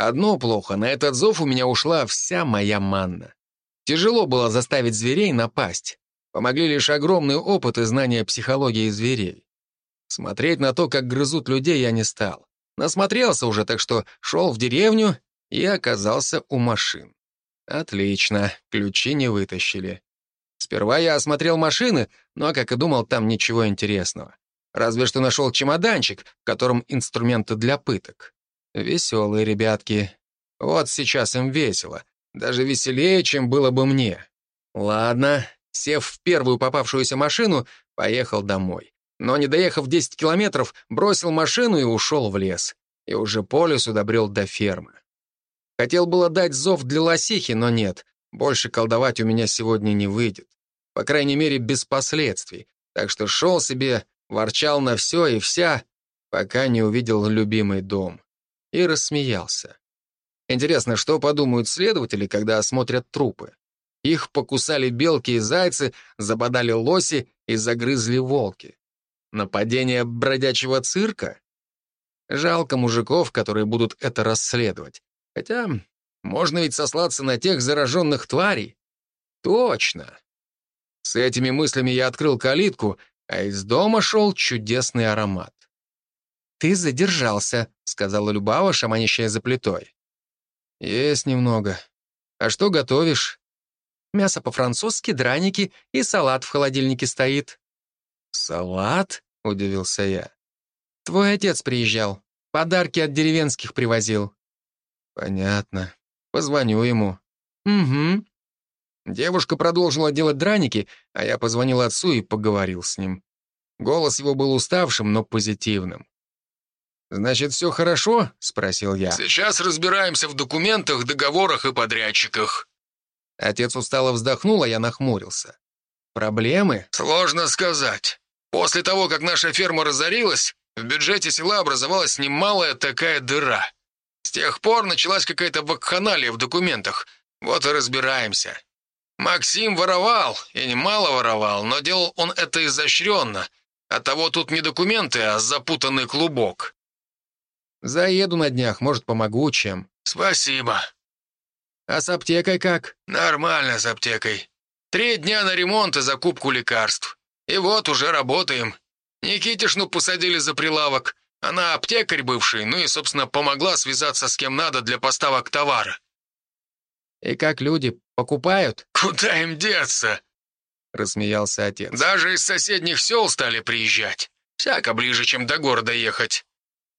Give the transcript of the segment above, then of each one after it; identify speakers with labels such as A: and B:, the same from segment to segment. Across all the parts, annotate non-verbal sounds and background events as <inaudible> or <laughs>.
A: Одно плохо, на этот зов у меня ушла вся моя манна. Тяжело было заставить зверей напасть. Помогли лишь огромный опыт и знания психологии зверей. Смотреть на то, как грызут людей, я не стал. Насмотрелся уже, так что шел в деревню и оказался у машин. Отлично, ключи не вытащили. Сперва я осмотрел машины, но, как и думал, там ничего интересного. Разве что нашел чемоданчик, в котором инструменты для пыток. Веселые ребятки. Вот сейчас им весело. Даже веселее, чем было бы мне. Ладно, сев в первую попавшуюся машину, поехал домой. Но, не доехав 10 километров, бросил машину и ушел в лес. И уже по лесу добрел до фермы. Хотел было дать зов для лосихи, но нет. Больше колдовать у меня сегодня не выйдет. По крайней мере, без последствий. Так что шел себе, ворчал на все и вся, пока не увидел любимый дом. И рассмеялся. Интересно, что подумают следователи, когда осмотрят трупы? Их покусали белки и зайцы, забодали лоси и загрызли волки. Нападение бродячего цирка? Жалко мужиков, которые будут это расследовать. Хотя можно ведь сослаться на тех зараженных тварей. Точно. С этими мыслями я открыл калитку, а из дома шел чудесный аромат. «Ты задержался», — сказала Любава, шаманящая за плитой. «Есть немного. А что готовишь?» «Мясо по-французски, драники и салат в холодильнике стоит». «Салат?» — удивился я. «Твой отец приезжал. Подарки от деревенских привозил». «Понятно. Позвоню ему». «Угу». Девушка продолжила делать драники, а я позвонил отцу и поговорил с ним. Голос его был уставшим, но позитивным. «Значит, все хорошо?» — спросил я.
B: «Сейчас разбираемся в документах, договорах и подрядчиках».
A: Отец устало вздохнул, а я нахмурился. «Проблемы?»
B: «Сложно сказать. После того, как наша ферма разорилась, в бюджете села образовалась немалая такая дыра. С тех пор началась какая-то вакханалия в документах. Вот и разбираемся. Максим воровал, и немало воровал, но делал он это изощренно. Оттого тут не документы, а запутанный клубок.
A: Заеду на днях, может, помогу чем.
B: Спасибо.
A: А с аптекой как?
B: Нормально с аптекой. Три дня на ремонт и закупку лекарств. И вот уже работаем. Никитишну посадили за прилавок. Она аптекарь бывший, ну и, собственно, помогла связаться с кем надо для поставок товара.
A: И как люди покупают?
B: Куда им деться?
A: Рассмеялся отец.
B: Даже из соседних сел стали приезжать. Всяко ближе, чем до города ехать.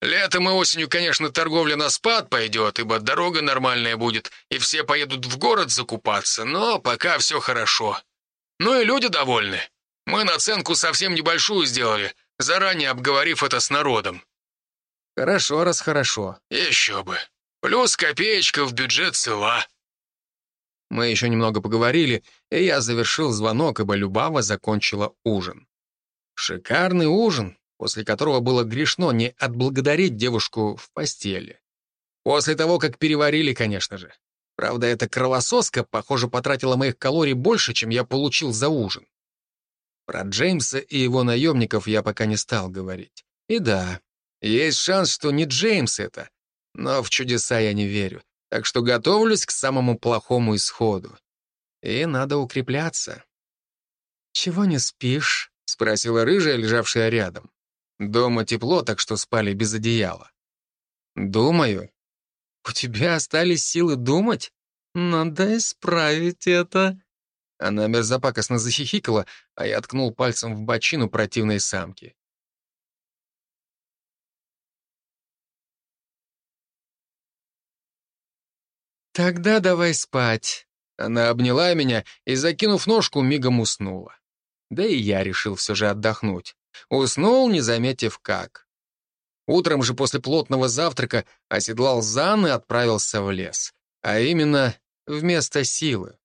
B: Летом и осенью, конечно, торговля на спад пойдет, ибо дорога нормальная будет, и все поедут в город закупаться, но пока все хорошо. Ну и люди довольны. Мы наценку совсем небольшую сделали, заранее обговорив это с народом.
A: Хорошо, раз хорошо.
B: Еще бы. Плюс копеечка в бюджет села.
A: Мы еще немного поговорили, и я завершил звонок, ибо Любава закончила ужин. Шикарный ужин, после которого было грешно не отблагодарить девушку в постели. После того, как переварили, конечно же. Правда, эта кровососка, похоже, потратила моих калорий больше, чем я получил за ужин. Про Джеймса и его наемников я пока не стал говорить. И да, есть шанс, что не Джеймс это, но в чудеса я не верю, так что готовлюсь к самому плохому исходу. И надо укрепляться. «Чего не спишь?» — спросила рыжая, лежавшая рядом. Дома тепло, так что спали без одеяла. Думаю. У тебя остались силы думать? Надо исправить это. Она мерзопакостно захихикала, а я ткнул пальцем в бочину противной самки. «Тогда давай спать». Она обняла меня и, закинув ножку, мигом уснула. Да и я решил все же отдохнуть. Уснул, не заметив как. Утром же после плотного завтрака оседлал Зан и отправился в лес. А именно, вместо силы.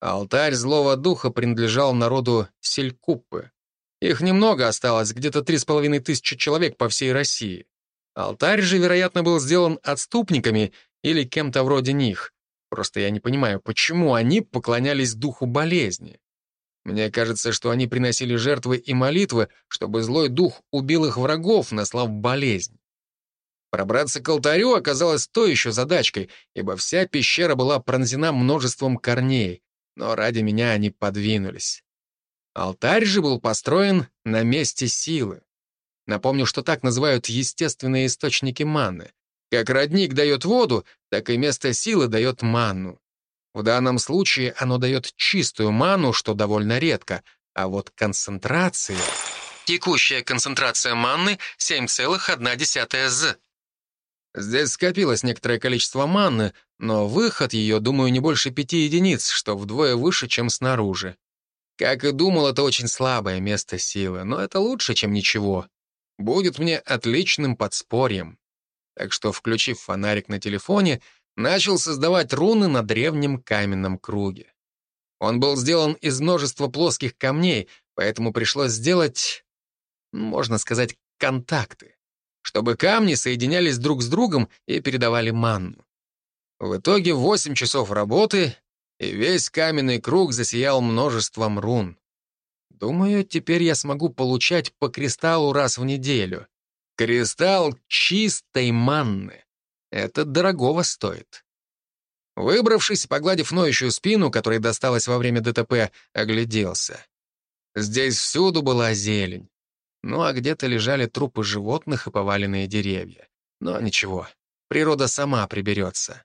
A: Алтарь злого духа принадлежал народу Селькуппы. Их немного осталось, где-то три с половиной тысячи человек по всей России. Алтарь же, вероятно, был сделан отступниками или кем-то вроде них. Просто я не понимаю, почему они поклонялись духу болезни. Мне кажется, что они приносили жертвы и молитвы, чтобы злой дух убил их врагов, наслав болезнь. Пробраться к алтарю оказалось то еще задачкой, ибо вся пещера была пронзена множеством корней, но ради меня они подвинулись. Алтарь же был построен на месте силы. Напомню, что так называют естественные источники маны. Как родник дает воду, так и место силы дает манну. В данном случае оно дает чистую ману, что довольно редко, а вот концентрация... Текущая концентрация манны 7,1 з. Здесь скопилось некоторое количество манны, но выход ее, думаю, не больше пяти единиц, что вдвое выше, чем снаружи. Как и думал, это очень слабое место силы, но это лучше, чем ничего. Будет мне отличным подспорьем. Так что, включив фонарик на телефоне, начал создавать руны на древнем каменном круге. Он был сделан из множества плоских камней, поэтому пришлось сделать можно сказать, контакты, чтобы камни соединялись друг с другом и передавали манну. В итоге 8 часов работы, и весь каменный круг засиял множеством рун. Думаю, теперь я смогу получать по кристаллу раз в неделю. Кристалл чистой манны. Это дорогого стоит. Выбравшись, погладив ноющую спину, которая досталась во время ДТП, огляделся. Здесь всюду была зелень. Ну а где-то лежали трупы животных и поваленные деревья. Но ничего, природа сама приберется.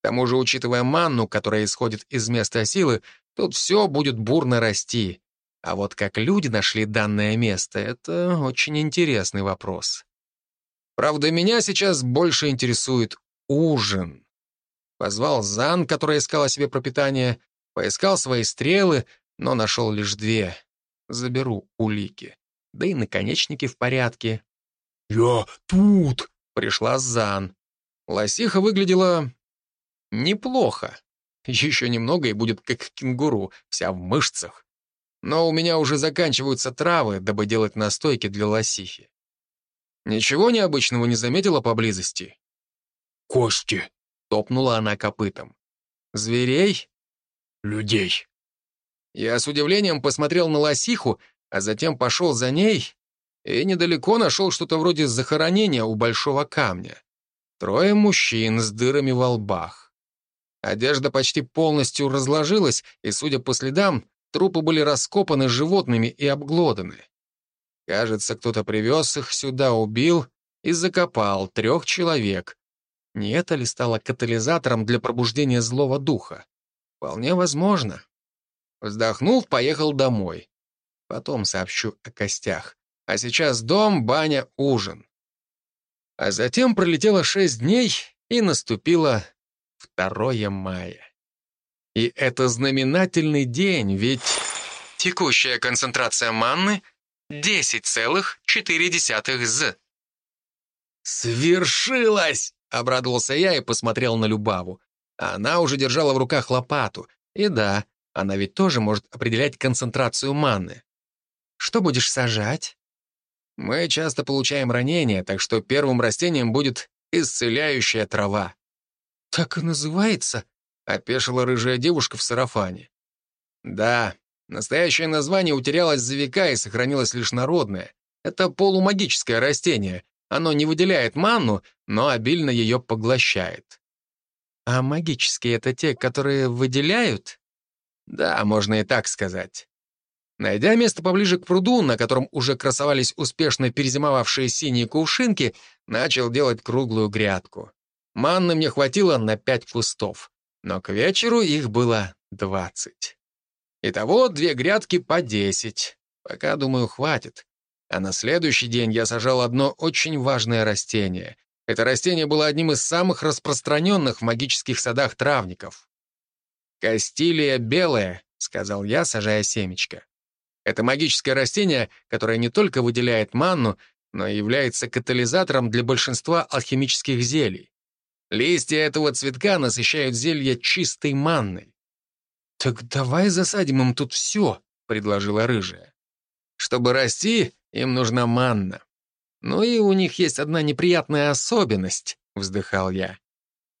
A: К тому же, учитывая манну, которая исходит из места силы, тут все будет бурно расти. А вот как люди нашли данное место — это очень интересный вопрос. Правда, меня сейчас больше интересует ужин. Позвал Зан, которая искала себе пропитание, поискал свои стрелы, но нашел лишь две. Заберу улики да и наконечники в порядке.
B: «Я тут!»
A: — пришла Зан. Лосиха выглядела неплохо. Еще немного и будет как кенгуру, вся в мышцах. Но у меня уже заканчиваются травы, дабы делать настойки для лосихи. Ничего необычного не заметила поблизости?
B: «Кости!»
A: — топнула она копытом. «Зверей?»
B: «Людей».
A: Я с удивлением посмотрел на лосиху, а затем пошел за ней и недалеко нашел что-то вроде захоронения у большого камня. Трое мужчин с дырами во лбах. Одежда почти полностью разложилась, и, судя по следам, трупы были раскопаны животными и обглоданы. Кажется, кто-то привез их сюда, убил и закопал трех человек. Не это ли стало катализатором для пробуждения злого духа? Вполне возможно. Вздохнув, поехал домой. Потом сообщу о костях. А сейчас дом, баня, ужин. А затем пролетело шесть дней, и наступило 2 мая. И это знаменательный день, ведь текущая концентрация манны 10,4 з. «Свершилось!» — обрадовался я и посмотрел на Любаву. Она уже держала в руках лопату. И да, она ведь тоже может определять концентрацию манны. Что будешь сажать? Мы часто получаем ранения, так что первым растением будет исцеляющая трава. Так и называется? Опешила рыжая девушка в сарафане. Да, настоящее название утерялось за века и сохранилось лишь народное. Это полумагическое растение. Оно не выделяет манну, но обильно ее поглощает. А магические — это те, которые выделяют? Да, можно и так сказать. Найдя место поближе к пруду, на котором уже красовались успешно перезимовавшие синие кувшинки, начал делать круглую грядку. Манны мне хватило на пять кустов, но к вечеру их было двадцать. Итого две грядки по десять. Пока, думаю, хватит. А на следующий день я сажал одно очень важное растение. Это растение было одним из самых распространенных в магических садах травников. «Кастилия белая», — сказал я, сажая семечко. Это магическое растение, которое не только выделяет манну, но и является катализатором для большинства алхимических зелий. Листья этого цветка насыщают зелье чистой манной. «Так давай засадим им тут все», — предложила рыжая. «Чтобы расти, им нужна манна. Ну и у них есть одна неприятная особенность», — вздыхал я.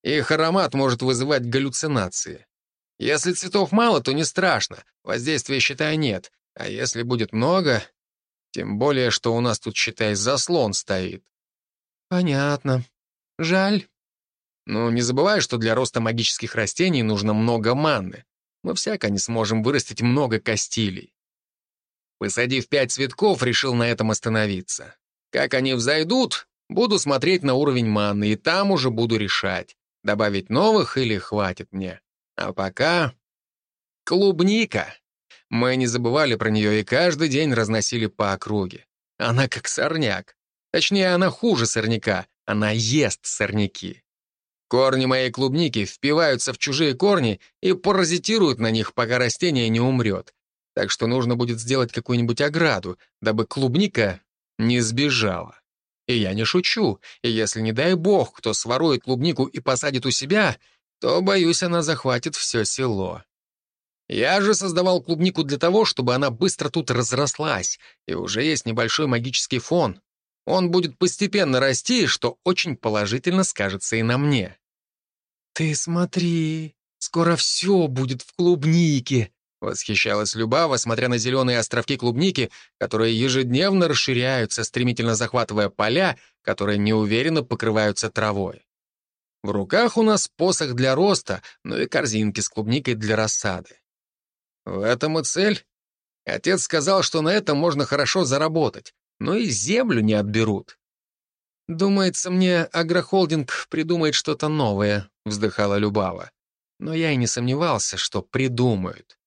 A: «Их аромат может вызывать галлюцинации. Если цветов мало, то не страшно, воздействия, считай, нет, а если будет много, тем более, что у нас тут, считай, заслон стоит. Понятно. Жаль. Ну, не забывай, что для роста магических растений нужно много манны. Мы всяко не сможем вырастить много костилей. Посадив пять цветков, решил на этом остановиться. Как они взойдут, буду смотреть на уровень манны, и там уже буду решать, добавить новых или хватит мне. А пока... Клубника. Мы не забывали про нее и каждый день разносили по округе. Она как сорняк. Точнее, она хуже сорняка. Она ест сорняки. Корни моей клубники впиваются в чужие корни и паразитируют на них, пока растение не умрет. Так что нужно будет сделать какую-нибудь ограду, дабы клубника не сбежала. И я не шучу. И если, не дай бог, кто сворует клубнику и посадит у себя, то, боюсь, она захватит все село. Я же создавал клубнику для того, чтобы она быстро тут разрослась, и уже есть небольшой магический фон. Он будет постепенно расти, что очень положительно скажется и на мне. «Ты смотри, скоро все будет в клубнике», — восхищалась Любава, смотря на зеленые островки клубники, которые ежедневно расширяются, стремительно захватывая поля, которые неуверенно покрываются травой. В руках у нас посох для роста, ну и корзинки с клубникой для рассады. В этом и цель. Отец сказал, что на этом можно хорошо заработать, но и землю не отберут. «Думается мне, агрохолдинг придумает что-то новое», — вздыхала Любава. Но я и не сомневался, что придумают.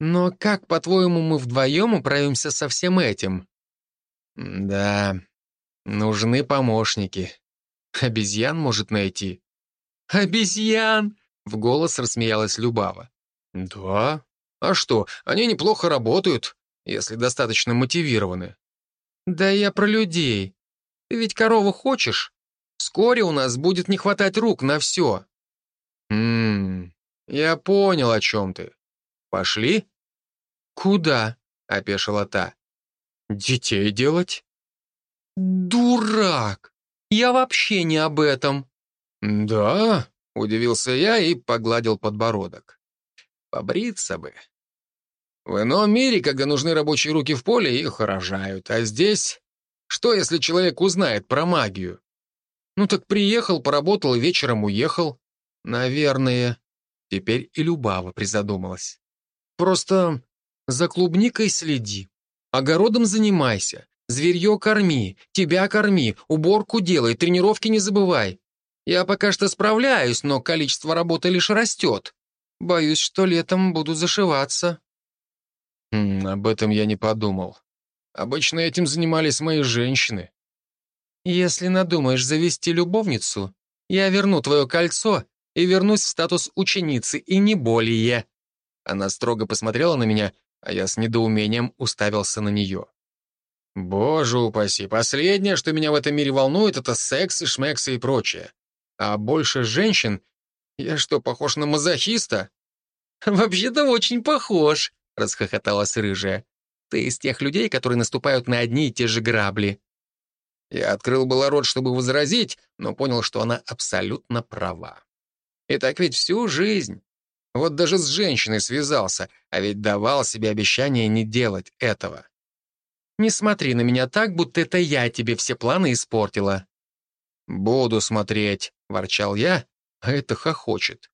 A: «Но как, по-твоему, мы вдвоем управимся со всем этим?» «Да, нужны помощники. Обезьян может найти». «Обезьян!» — в голос рассмеялась Любава. «Да? А что, они неплохо работают, если достаточно мотивированы. «Да я про людей. Ты ведь корову хочешь? Вскоре у нас будет не хватать рук на все». «Ммм, я понял, о чем ты. Пошли?» «Куда?» — опешила та. «Детей делать?» «Дурак! Я вообще не об этом!» «Да?» — удивился я и погладил подбородок. «Побриться бы. В ином мире, когда нужны рабочие руки в поле, их рожают. А здесь... Что, если человек узнает про магию? Ну так приехал, поработал и вечером уехал. Наверное. Теперь и Любава призадумалась. Просто за клубникой следи. Огородом занимайся. Зверье корми, тебя корми, уборку делай, тренировки не забывай. Я пока что справляюсь, но количество работы лишь растет. Боюсь, что летом буду зашиваться. Об этом я не подумал. Обычно этим занимались мои женщины. Если надумаешь завести любовницу, я верну твое кольцо и вернусь в статус ученицы, и не более. Она строго посмотрела на меня, а я с недоумением уставился на нее. Боже упаси, последнее, что меня в этом мире волнует, это секс и шмексы и прочее. А больше женщин? Я что, похож на мазохиста? <laughs> Вообще-то очень похож, расхохоталась рыжая. «Ты из тех людей, которые наступают на одни и те же грабли». Я открыл было рот, чтобы возразить, но понял, что она абсолютно права. И так ведь всю жизнь. Вот даже с женщиной связался, а ведь давал себе обещание не делать этого. «Не смотри на меня так, будто это я тебе все планы испортила». «Буду смотреть», — ворчал я, а это хохочет.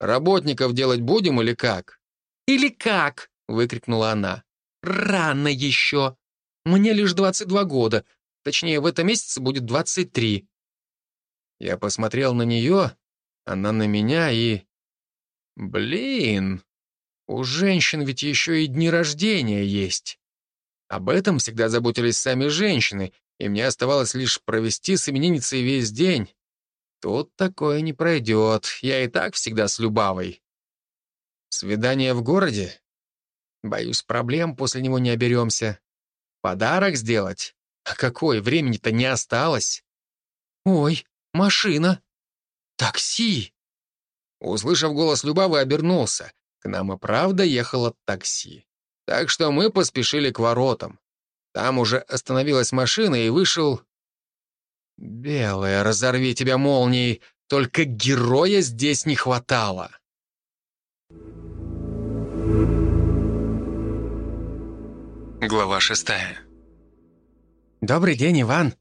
A: «Работников делать будем или как?» «Или как?» выкрикнула она. «Рано еще! Мне лишь 22 года. Точнее, в этом месяце будет 23». Я посмотрел на нее, она на меня и... Блин, у женщин ведь еще и дни рождения есть. Об этом всегда заботились сами женщины, и мне оставалось лишь провести с именинницей весь день. Тут такое не пройдет, я и так всегда с Любавой. Свидание в городе? Боюсь, проблем после него не оберемся. Подарок сделать? А какой? Времени-то не осталось. Ой, машина. Такси. Услышав голос Любавы, обернулся. К нам и правда ехало такси. Так что мы поспешили к воротам. Там уже остановилась машина, и вышел... «Белая, разорви тебя молнией! Только героя здесь не хватало!»
B: Глава шестая.
A: «Добрый день, Иван.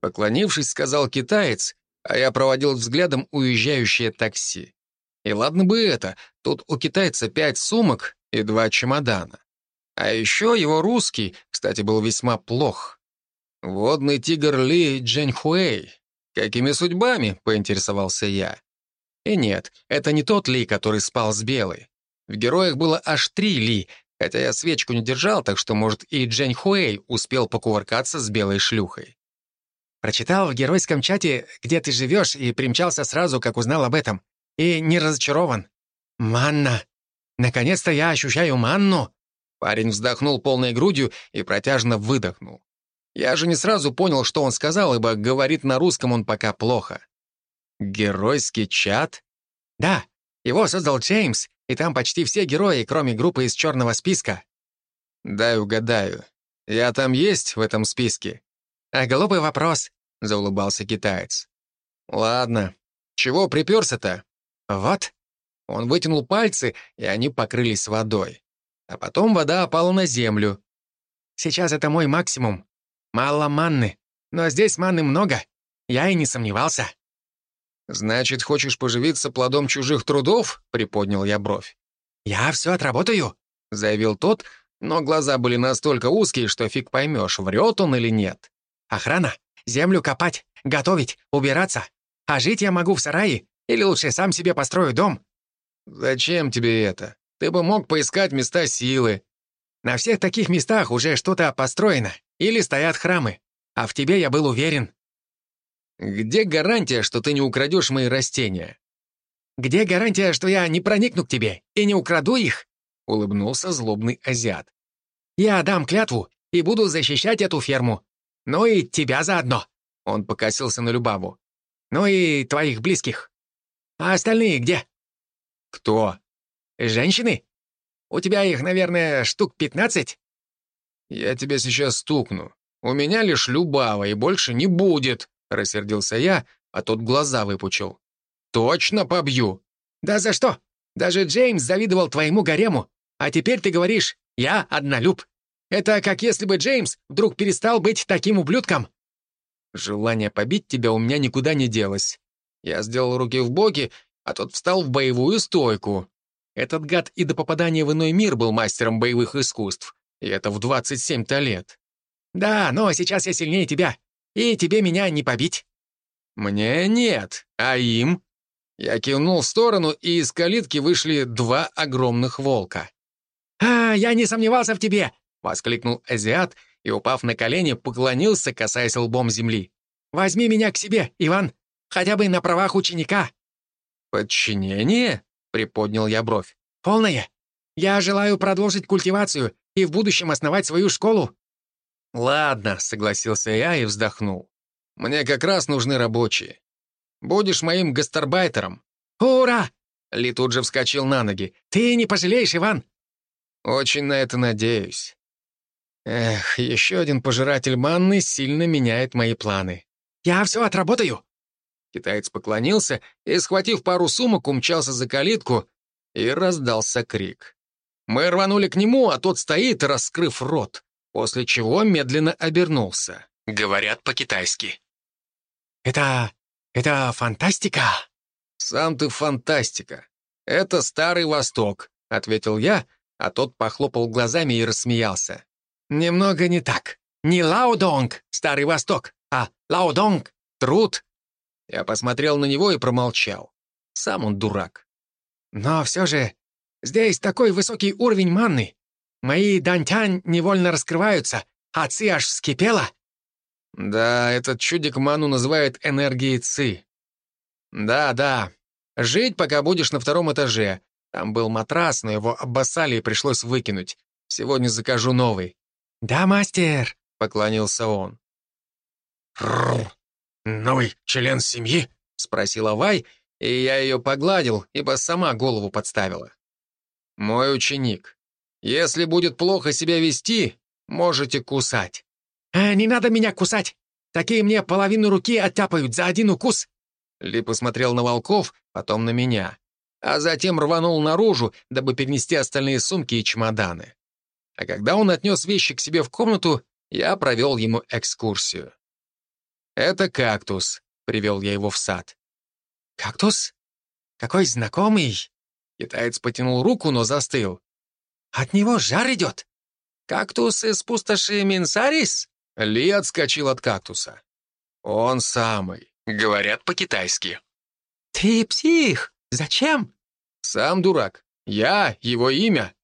A: Поклонившись, сказал китаец, а я проводил взглядом уезжающее такси. И ладно бы это, тут у китайца пять сумок и два чемодана. А еще его русский, кстати, был весьма плох. «Водный тигр Ли Джэньхуэй. Какими судьбами?» — поинтересовался я. И нет, это не тот Ли, который спал с Белой. В героях было аж три Ли, хотя я свечку не держал, так что, может, и Джэнь Хуэй успел покувыркаться с белой шлюхой. Прочитал в геройском чате, где ты живешь, и примчался сразу, как узнал об этом. И не разочарован. Манна. Наконец-то я ощущаю манну. Парень вздохнул полной грудью и протяжно выдохнул. Я же не сразу понял, что он сказал, ибо говорит на русском он пока плохо. Геройский чат? Да, его создал Джеймс, и там почти все герои, кроме группы из черного списка. Дай угадаю. Я там есть в этом списке? А глупый вопрос, заулыбался китаец. Ладно. Чего приперся-то? Вот. Он вытянул пальцы, и они покрылись водой. А потом вода опала на землю. Сейчас это мой максимум. Мало манны. Но здесь манны много. Я и не сомневался. «Значит, хочешь поживиться плодом чужих трудов?» — приподнял я бровь. «Я все отработаю», — заявил тот, но глаза были настолько узкие, что фиг поймешь, врет он или нет. «Охрана, землю копать, готовить, убираться. А жить я могу в сарае, или лучше сам себе построю дом». «Зачем тебе это? Ты бы мог поискать места силы». «На всех таких местах уже что-то построено, или стоят храмы. А в тебе я был уверен». «Где гарантия, что ты не украдешь мои растения?» «Где гарантия, что я не проникну к тебе и не украду их?» — улыбнулся злобный азиат. «Я дам клятву и буду защищать эту ферму. Ну и тебя заодно!» — он покосился на Любаву. «Ну и твоих близких. А остальные где?» «Кто?» «Женщины? У тебя их, наверное, штук пятнадцать?» «Я тебя сейчас стукну. У меня лишь Любава, и больше не будет», Рассердился я, а тот глаза выпучил. «Точно побью!» «Да за что? Даже Джеймс завидовал твоему гарему. А теперь ты говоришь, я однолюб. Это как если бы Джеймс вдруг перестал быть таким ублюдком». Желание побить тебя у меня никуда не делось. Я сделал руки в боки, а тот встал в боевую стойку. Этот гад и до попадания в иной мир был мастером боевых искусств. И это в 27-то лет. «Да, но сейчас я сильнее тебя. И тебе меня не побить». «Мне нет, а им?» Я кивнул в сторону, и из калитки вышли два огромных волка. «А, я не сомневался в тебе!» — воскликнул азиат и, упав на колени, поклонился, касаясь лбом земли. «Возьми меня к себе, Иван, хотя бы на правах ученика». «Подчинение?» — приподнял я бровь. «Полное. Я желаю продолжить культивацию и в будущем основать свою школу. «Ладно», — согласился я и вздохнул. «Мне как раз нужны рабочие. Будешь моим гастарбайтером». «Ура!» — Ли тут же вскочил на ноги. «Ты не пожалеешь, Иван?» «Очень на это надеюсь». Эх, еще один пожиратель манны сильно меняет мои планы. «Я все отработаю!» Китаец поклонился и, схватив пару сумок, умчался за калитку, и раздался крик. Мы рванули к нему, а тот стоит, раскрыв рот после чего медленно обернулся. Говорят по-китайски. «Это... это фантастика?» «Сам ты фантастика. Это Старый Восток», — ответил я, а тот похлопал глазами и рассмеялся. «Немного не так. Не Лаодонг, Старый Восток, а Лаодонг, труд». Я посмотрел на него и промолчал. Сам он дурак. «Но все же здесь такой высокий уровень манны. Мои дантянь невольно раскрываются, а ци аж вскипела». «Да, этот чудик ману называют энергией ци». «Да, да. Жить, пока будешь на втором этаже. Там был матрас, но его обоссали и пришлось выкинуть. Сегодня закажу новый». «Да, мастер», — поклонился он. «Новый член семьи?» — спросила Вай, и я ее погладил, ибо сама голову подставила. «Мой ученик. Если будет плохо себя вести, можете кусать». «А, не надо меня кусать! Такие мне половину руки оттяпают за один укус!» Ли посмотрел на волков, потом на меня, а затем рванул наружу, дабы перенести остальные сумки и чемоданы. А когда он отнес вещи к себе в комнату, я провел ему экскурсию. «Это кактус», — привел я его в сад.
C: «Кактус? Какой знакомый!»
A: Китаец потянул руку, но застыл.
C: «От него жар идет!
A: Кактус из пустоши Минсарис?» Ли отскочил от кактуса. «Он самый. Говорят по-китайски».
C: «Ты псих! Зачем?»
A: «Сам дурак. Я — его имя».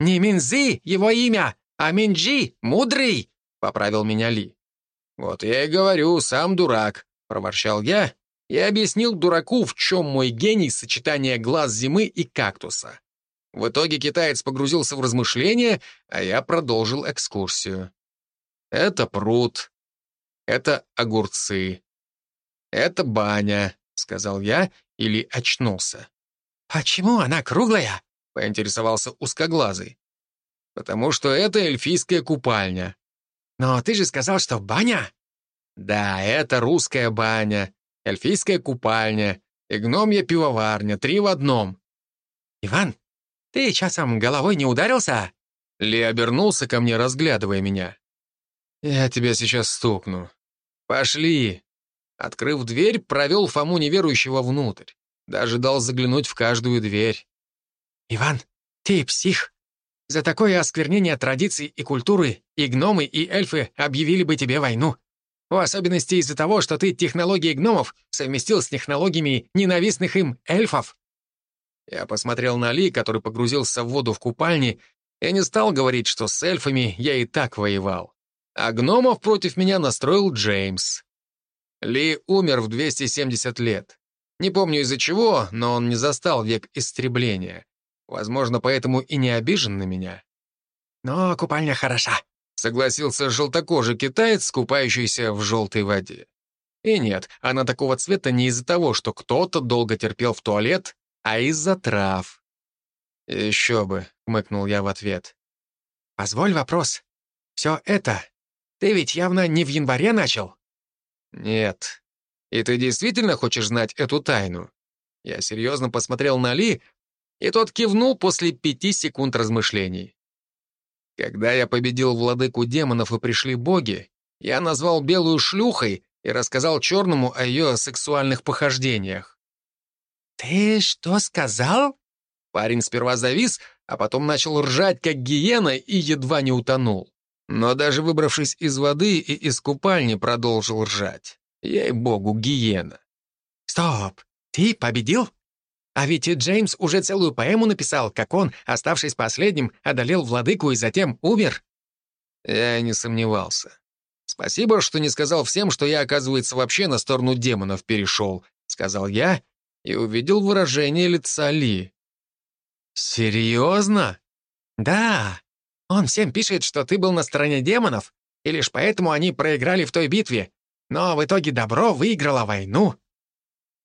C: «Не Минзи — его имя, а Минджи — мудрый», — поправил меня Ли.
A: «Вот я и говорю, сам дурак», — проворчал я и объяснил дураку, в чем мой гений сочетания глаз зимы и кактуса. В итоге китаец погрузился в размышления, а я продолжил экскурсию. Это пруд, это огурцы, это баня, сказал я или очнулся.
C: «Почему она круглая?»
A: — поинтересовался узкоглазый. «Потому что это эльфийская купальня».
C: «Но ты же сказал, что баня?»
A: «Да, это русская баня, эльфийская купальня и гномья пивоварня, три в одном».
C: «Иван, ты часом головой не ударился?»
A: Ли обернулся ко мне, разглядывая меня. «Я тебя сейчас стукну. Пошли». Открыв дверь, провел Фому неверующего внутрь. Даже дал заглянуть в каждую дверь.
C: «Иван, ты псих. За такое осквернение традиций и культуры и гномы, и эльфы объявили бы тебе войну. В особенности из-за того, что ты технологии гномов совместил с технологиями ненавистных им эльфов».
A: Я посмотрел на Ли, который погрузился в воду в купальне, и не стал говорить, что с эльфами я и так воевал. А гномов против меня настроил Джеймс. Ли умер в 270 лет. Не помню из-за чего, но он не застал век истребления. Возможно, поэтому и не обижен на меня.
C: «Но купальня хороша», —
A: согласился желтокожий китаец, купающийся в желтой воде. И нет, она такого цвета не из-за того, что кто-то долго терпел в туалет, а из-за трав. «Еще бы», — хмыкнул я в ответ.
C: «Позволь вопрос. Все это ты ведь явно не в январе начал?»
A: «Нет. И ты действительно хочешь знать эту тайну?» Я серьезно посмотрел на Ли, и тот кивнул после пяти секунд размышлений. Когда я победил владыку демонов и пришли боги, я назвал белую шлюхой и рассказал черному о ее сексуальных похождениях.
C: «Ты что сказал?»
A: Парень сперва завис, а потом начал ржать, как гиена, и едва не утонул. Но даже выбравшись из воды и из купальни, продолжил ржать. Ей-богу, гиена.
C: «Стоп! Ты победил? А ведь и Джеймс уже целую поэму написал, как он, оставшись последним, одолел владыку и затем умер».
A: Я не сомневался. «Спасибо, что не сказал всем, что я, оказывается, вообще на сторону демонов перешел», — сказал я и увидел выражение лица Ли. «Серьезно?»
C: «Да. Он всем пишет, что ты был на стороне демонов, и лишь поэтому они проиграли в той битве. Но в итоге добро выиграло войну».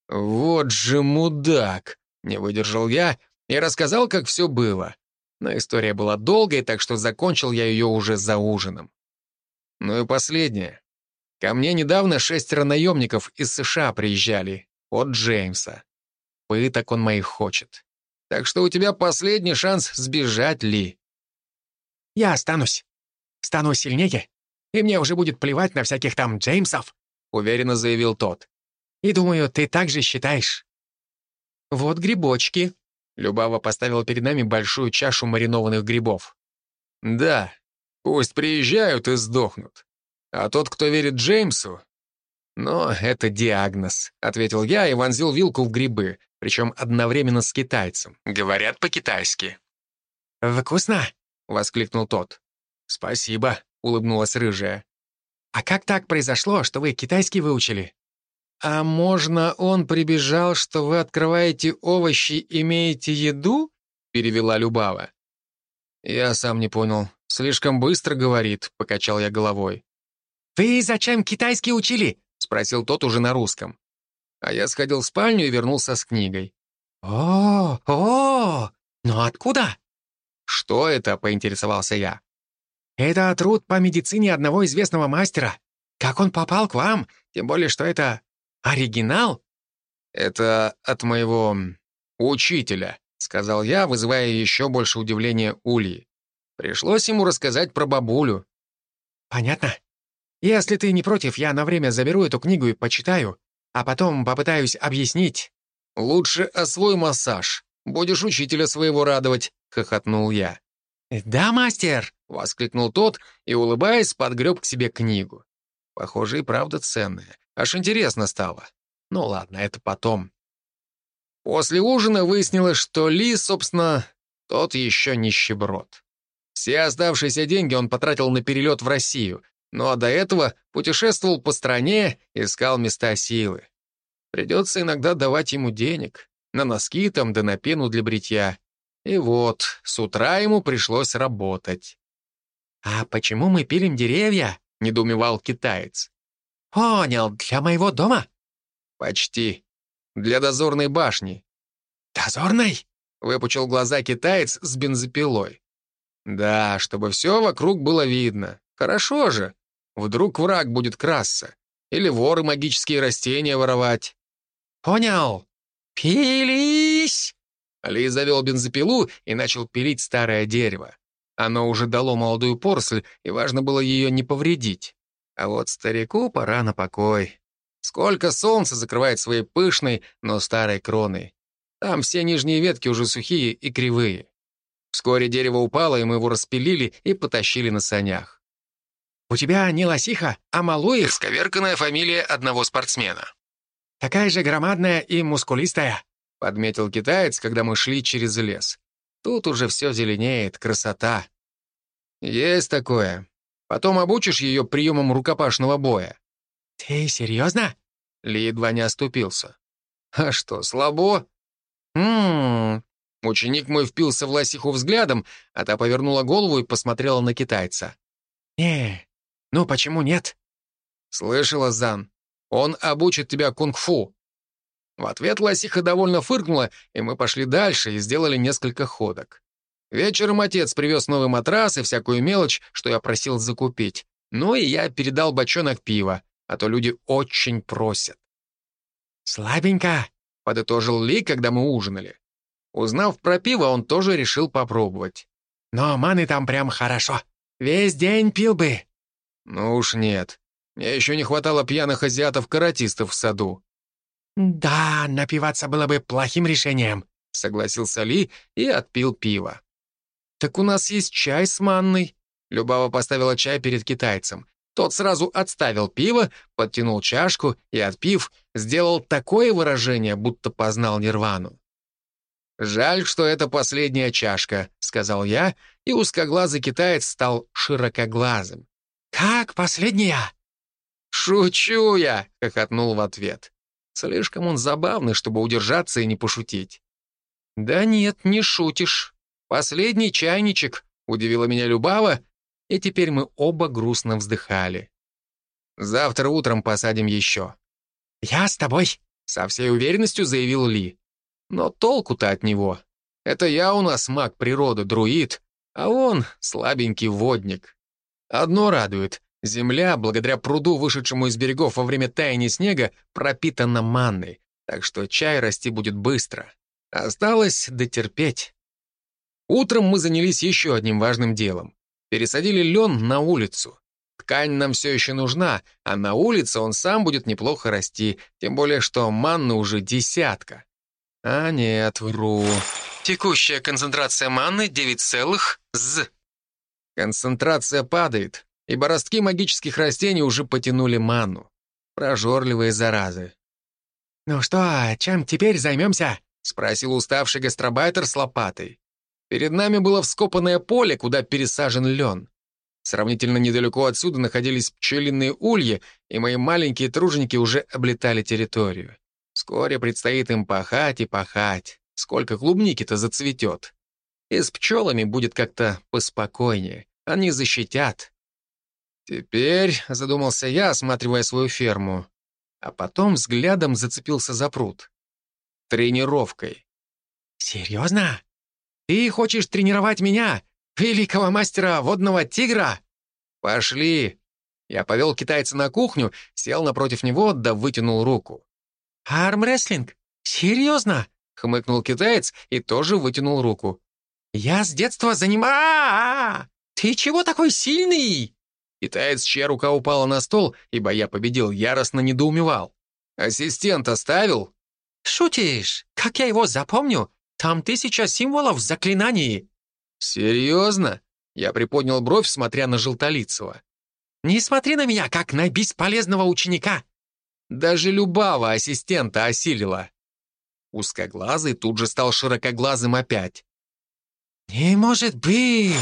A: «Вот же мудак!» — не выдержал я и рассказал, как все было. Но история была долгой, так что закончил я ее уже за ужином. Ну и последнее. Ко мне недавно шестеро наемников из США приезжали, от Джеймса. Пыток он моих хочет. Так что у тебя последний шанс сбежать, Ли.
C: Я останусь. Стану сильнее, и мне уже будет плевать на всяких там Джеймсов», — уверенно заявил тот. «И думаю, ты так же считаешь». «Вот грибочки». Любава поставила перед нами большую чашу маринованных грибов.
A: «Да, пусть приезжают и сдохнут. А тот, кто верит Джеймсу...» «Но это диагноз», — ответил я и вонзил вилку в грибы, причем одновременно с китайцем. Говорят по-китайски.
C: «Вкусно?» — воскликнул тот.
A: «Спасибо», — улыбнулась рыжая.
C: «А как так произошло, что вы китайский выучили?»
A: «А можно он прибежал, что вы открываете овощи, имеете еду?» — перевела Любава. «Я сам не понял. Слишком быстро говорит», — покачал я головой.
C: «Вы зачем китайский учили?» — спросил тот уже на русском.
A: А я сходил в спальню и вернулся с книгой.
C: «О, о, но откуда?»
A: «Что это?» — поинтересовался я.
C: «Это труд по медицине одного известного мастера. Как он попал к вам? Тем более, что это оригинал?»
A: «Это от моего учителя», — сказал я, вызывая еще больше удивления Ульи. Пришлось ему рассказать про бабулю.
C: «Понятно. Если ты не против, я на время заберу эту книгу и почитаю, а потом попытаюсь объяснить».
A: «Лучше освой массаж. Будешь учителя своего радовать», — хохотнул я.
C: «Да, мастер!»
A: — воскликнул тот и, улыбаясь, подгреб к себе книгу. Похоже, и правда ценная. Аж интересно стало. Ну ладно, это потом. После ужина выяснилось, что Ли, собственно, тот еще нищеброд. Все оставшиеся деньги он потратил на перелет в Россию, ну а до этого путешествовал по стране, искал места силы. Придется иногда давать ему денег. На носки там, да на пену для бритья. И вот, с утра ему пришлось работать.
C: «А почему мы пилим деревья?» — недоумевал китаец. «Понял, для моего дома?»
A: «Почти. Для дозорной башни».
C: «Дозорной?»
A: — выпучил глаза китаец с бензопилой. «Да, чтобы все вокруг было видно. Хорошо же. Вдруг враг будет красться. Или воры магические растения воровать».
C: «Понял. Пились!»
A: Ли завел бензопилу и начал пилить старое дерево. Оно уже дало молодую поросль, и важно было ее не повредить. А вот старику пора на покой. Сколько солнца закрывает своей пышной, но старой кроной. Там все нижние ветки уже сухие и кривые. Вскоре дерево упало, и мы его распилили и потащили на санях.
C: «У тебя не лосиха, а малуих?»
B: Сковерканная фамилия одного спортсмена.
C: «Такая же громадная и мускулистая», —
A: подметил китаец, когда мы шли через лес. Тут уже все зеленеет, красота. Есть такое. Потом обучишь ее приемам рукопашного боя.
C: Ты серьезно?
A: Ли едва не оступился. А что, слабо?
C: Ммм.
A: Ученик мой впился в лосиху взглядом, а та повернула голову и посмотрела на китайца.
C: «Не, ну почему нет?»
A: «Слышала, Зан, он обучит тебя кунг-фу. В ответ лосиха довольно фыркнула, и мы пошли дальше и сделали несколько ходок. Вечером отец привез новый матрас и всякую мелочь, что я просил закупить. Ну и я передал бочонок пива, а то люди очень просят.
C: «Слабенько», —
A: подытожил Ли, когда мы ужинали. Узнав про пиво, он тоже решил попробовать.
C: «Но маны там прям хорошо. Весь день пил бы».
A: «Ну уж нет. Мне еще не хватало пьяных азиатов-каратистов в саду.
C: «Да, напиваться было бы плохим решением», —
A: согласился Ли и отпил пиво. «Так у нас есть чай с манной». Любава поставила чай перед китайцем. Тот сразу отставил пиво, подтянул чашку и, отпив, сделал такое выражение, будто познал нирвану. «Жаль, что это последняя чашка», — сказал я, и узкоглазый китаец стал широкоглазым.
C: «Как последняя?»
A: «Шучу я!» — хохотнул в ответ. Слишком он забавный, чтобы удержаться и не пошутить. «Да нет, не шутишь. Последний чайничек», — удивила меня Любава, и теперь мы оба грустно вздыхали. «Завтра утром посадим еще».
C: «Я с тобой», —
A: со всей уверенностью заявил Ли. «Но толку-то от него. Это я у нас маг природы, друид, а он слабенький водник. Одно радует, Земля, благодаря пруду, вышедшему из берегов во время таяния снега, пропитана манной, так что чай расти будет быстро. Осталось дотерпеть. Утром мы занялись еще одним важным делом. Пересадили лен на улицу. Ткань нам все еще нужна, а на улице он сам будет неплохо расти, тем более что манны уже десятка. А нет, вру.
B: Текущая концентрация манны 9 целых з.
A: Концентрация падает, ибо ростки магических растений уже потянули ману. Прожорливые заразы.
C: «Ну что, чем теперь займемся?»
A: — спросил уставший гастробайтер с лопатой. Перед нами было вскопанное поле, куда пересажен лен. Сравнительно недалеко отсюда находились пчелиные ульи, и мои маленькие труженики уже облетали территорию. Вскоре предстоит им пахать и пахать. Сколько клубники-то зацветет. И с пчелами будет как-то поспокойнее. Они защитят. Теперь, задумался я, осматривая свою ферму, а потом взглядом зацепился за пруд. Тренировкой.
C: «Серьезно? Ты хочешь тренировать меня, великого мастера водного тигра?»
A: «Пошли!» Я повел китайца на кухню, сел напротив него, да вытянул руку.
C: «Армрестлинг? Серьезно?»
A: — хмыкнул китаец и тоже вытянул руку.
C: «Я с детства занимаюсь... Ты чего такой сильный?»
A: Китаец, чья рука упала на стол, ибо я победил, яростно недоумевал. «Ассистент оставил?»
C: «Шутишь? Как я его запомню? Там тысяча символов в заклинании».
A: «Серьезно?» Я приподнял бровь, смотря на Желтолицего.
C: «Не смотри на меня, как на бесполезного ученика!»
A: Даже любого ассистента осилила. Узкоглазый тут же стал широкоглазым опять.
C: «Не может быть!»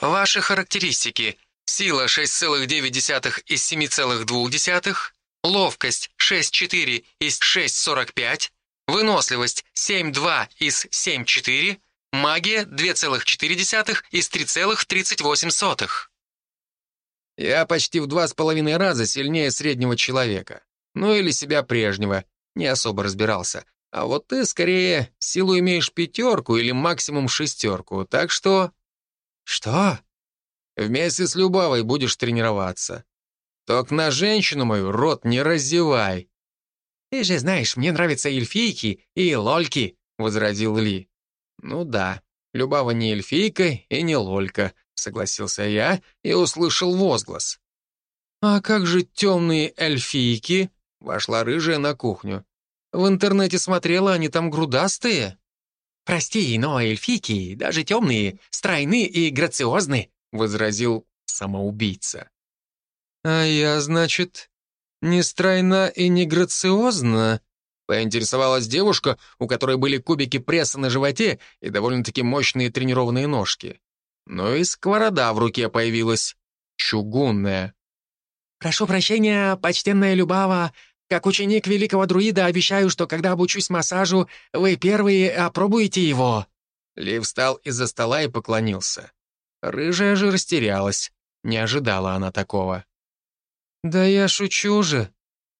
B: Ваши характеристики. Сила 6,9 из 7,2, ловкость 6,4 из 6,45, выносливость 7,2 из 7,4, магия 2,4 из 3,38.
A: Я почти в два с половиной раза сильнее среднего человека. Ну или себя прежнего. Не особо разбирался. А вот ты, скорее, силу имеешь пятерку или максимум шестерку, так что...
C: Что?
A: Вместе с Любавой будешь тренироваться. Только на женщину мою рот не раздевай.
C: Ты же знаешь, мне нравятся эльфийки и лольки, возразил Ли.
A: Ну да, Любава не эльфийка и не лолька, согласился я и услышал возглас. А как же темные эльфийки? Вошла рыжая на кухню. В интернете смотрела, они там грудастые.
C: «Прости, но эльфийки, даже темные, стройны и грациозны», — возразил самоубийца.
A: «А я, значит, не стройна и не грациозна?» Поинтересовалась девушка, у которой были кубики пресса на животе и довольно-таки мощные тренированные ножки. Ну и сковорода в руке появилась, чугунная.
C: «Прошу прощения, почтенная Любава, как ученик великого друида обещаю, что когда обучусь массажу, вы первые опробуете его».
A: Ли встал из-за стола и поклонился. Рыжая же растерялась. Не ожидала она такого. «Да я шучу же.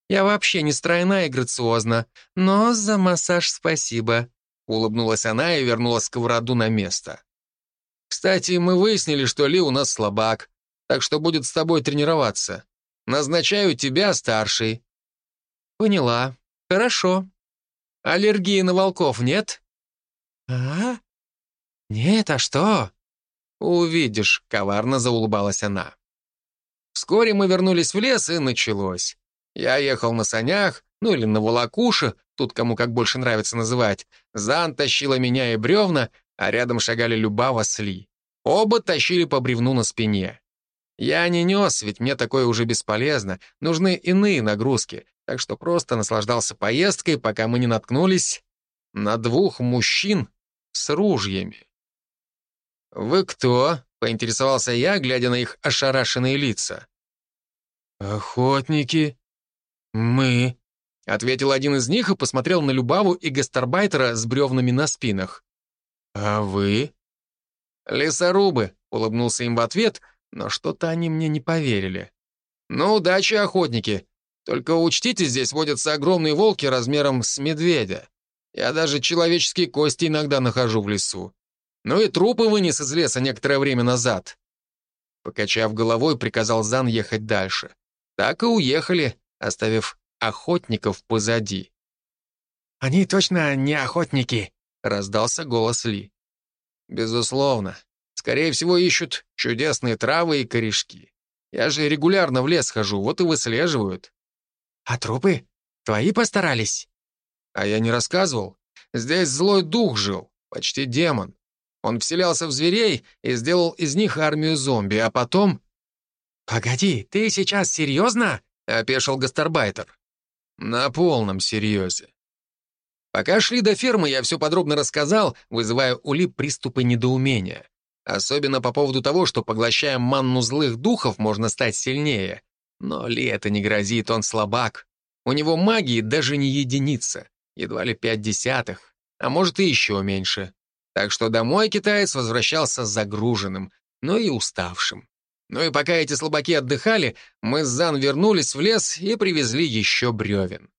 A: Я вообще не стройна и грациозна, но за массаж спасибо», — улыбнулась она и вернула сковороду на место. «Кстати, мы выяснили, что Ли у нас слабак, так что будет с тобой тренироваться. Назначаю тебя старший. «Поняла. Хорошо. Аллергии на волков нет?»
C: «А? Нет, а что?»
A: «Увидишь», — коварно заулыбалась она. Вскоре мы вернулись в лес, и началось. Я ехал на санях, ну или на волокуше, тут кому как больше нравится называть. Зан тащила меня и бревна, а рядом шагали Любава с Ли. Оба тащили по бревну на спине. Я не нес, ведь мне такое уже бесполезно. Нужны иные нагрузки, так что просто наслаждался поездкой, пока мы не наткнулись на двух мужчин с ружьями. «Вы кто?» — поинтересовался я, глядя на их ошарашенные лица. «Охотники. Мы», — ответил один из них и посмотрел на Любаву и гастарбайтера с бревнами на спинах. «А вы?» «Лесорубы», — улыбнулся им в ответ, но что-то они мне не поверили. «Ну, удачи, охотники. Только учтите, здесь водятся огромные волки размером с медведя. Я даже человеческие кости иногда нахожу в лесу. Ну и трупы вынес из леса некоторое время назад». Покачав головой, приказал Зан ехать дальше. Так и уехали, оставив охотников позади.
C: «Они точно не охотники», —
A: раздался голос Ли. «Безусловно. Скорее всего, ищут чудесные травы и корешки. Я же регулярно в лес хожу, вот и выслеживают.
C: «А трупы? Твои постарались?»
A: А я не рассказывал. Здесь злой дух жил, почти демон. Он вселялся в зверей и сделал из них армию зомби, а потом...
C: «Погоди, ты сейчас серьезно?»
A: — опешил гастарбайтер. «На полном серьезе». Пока шли до фермы, я все подробно рассказал, вызывая у Ли приступы недоумения. Особенно по поводу того, что, поглощая манну злых духов, можно стать сильнее. Но Ли это не грозит, он слабак. У него магии даже не единица, едва ли пять десятых, а может и еще меньше. Так что домой китаец возвращался загруженным, но и уставшим. Ну и пока эти слабаки отдыхали, мы с Зан вернулись в лес и привезли еще бревен.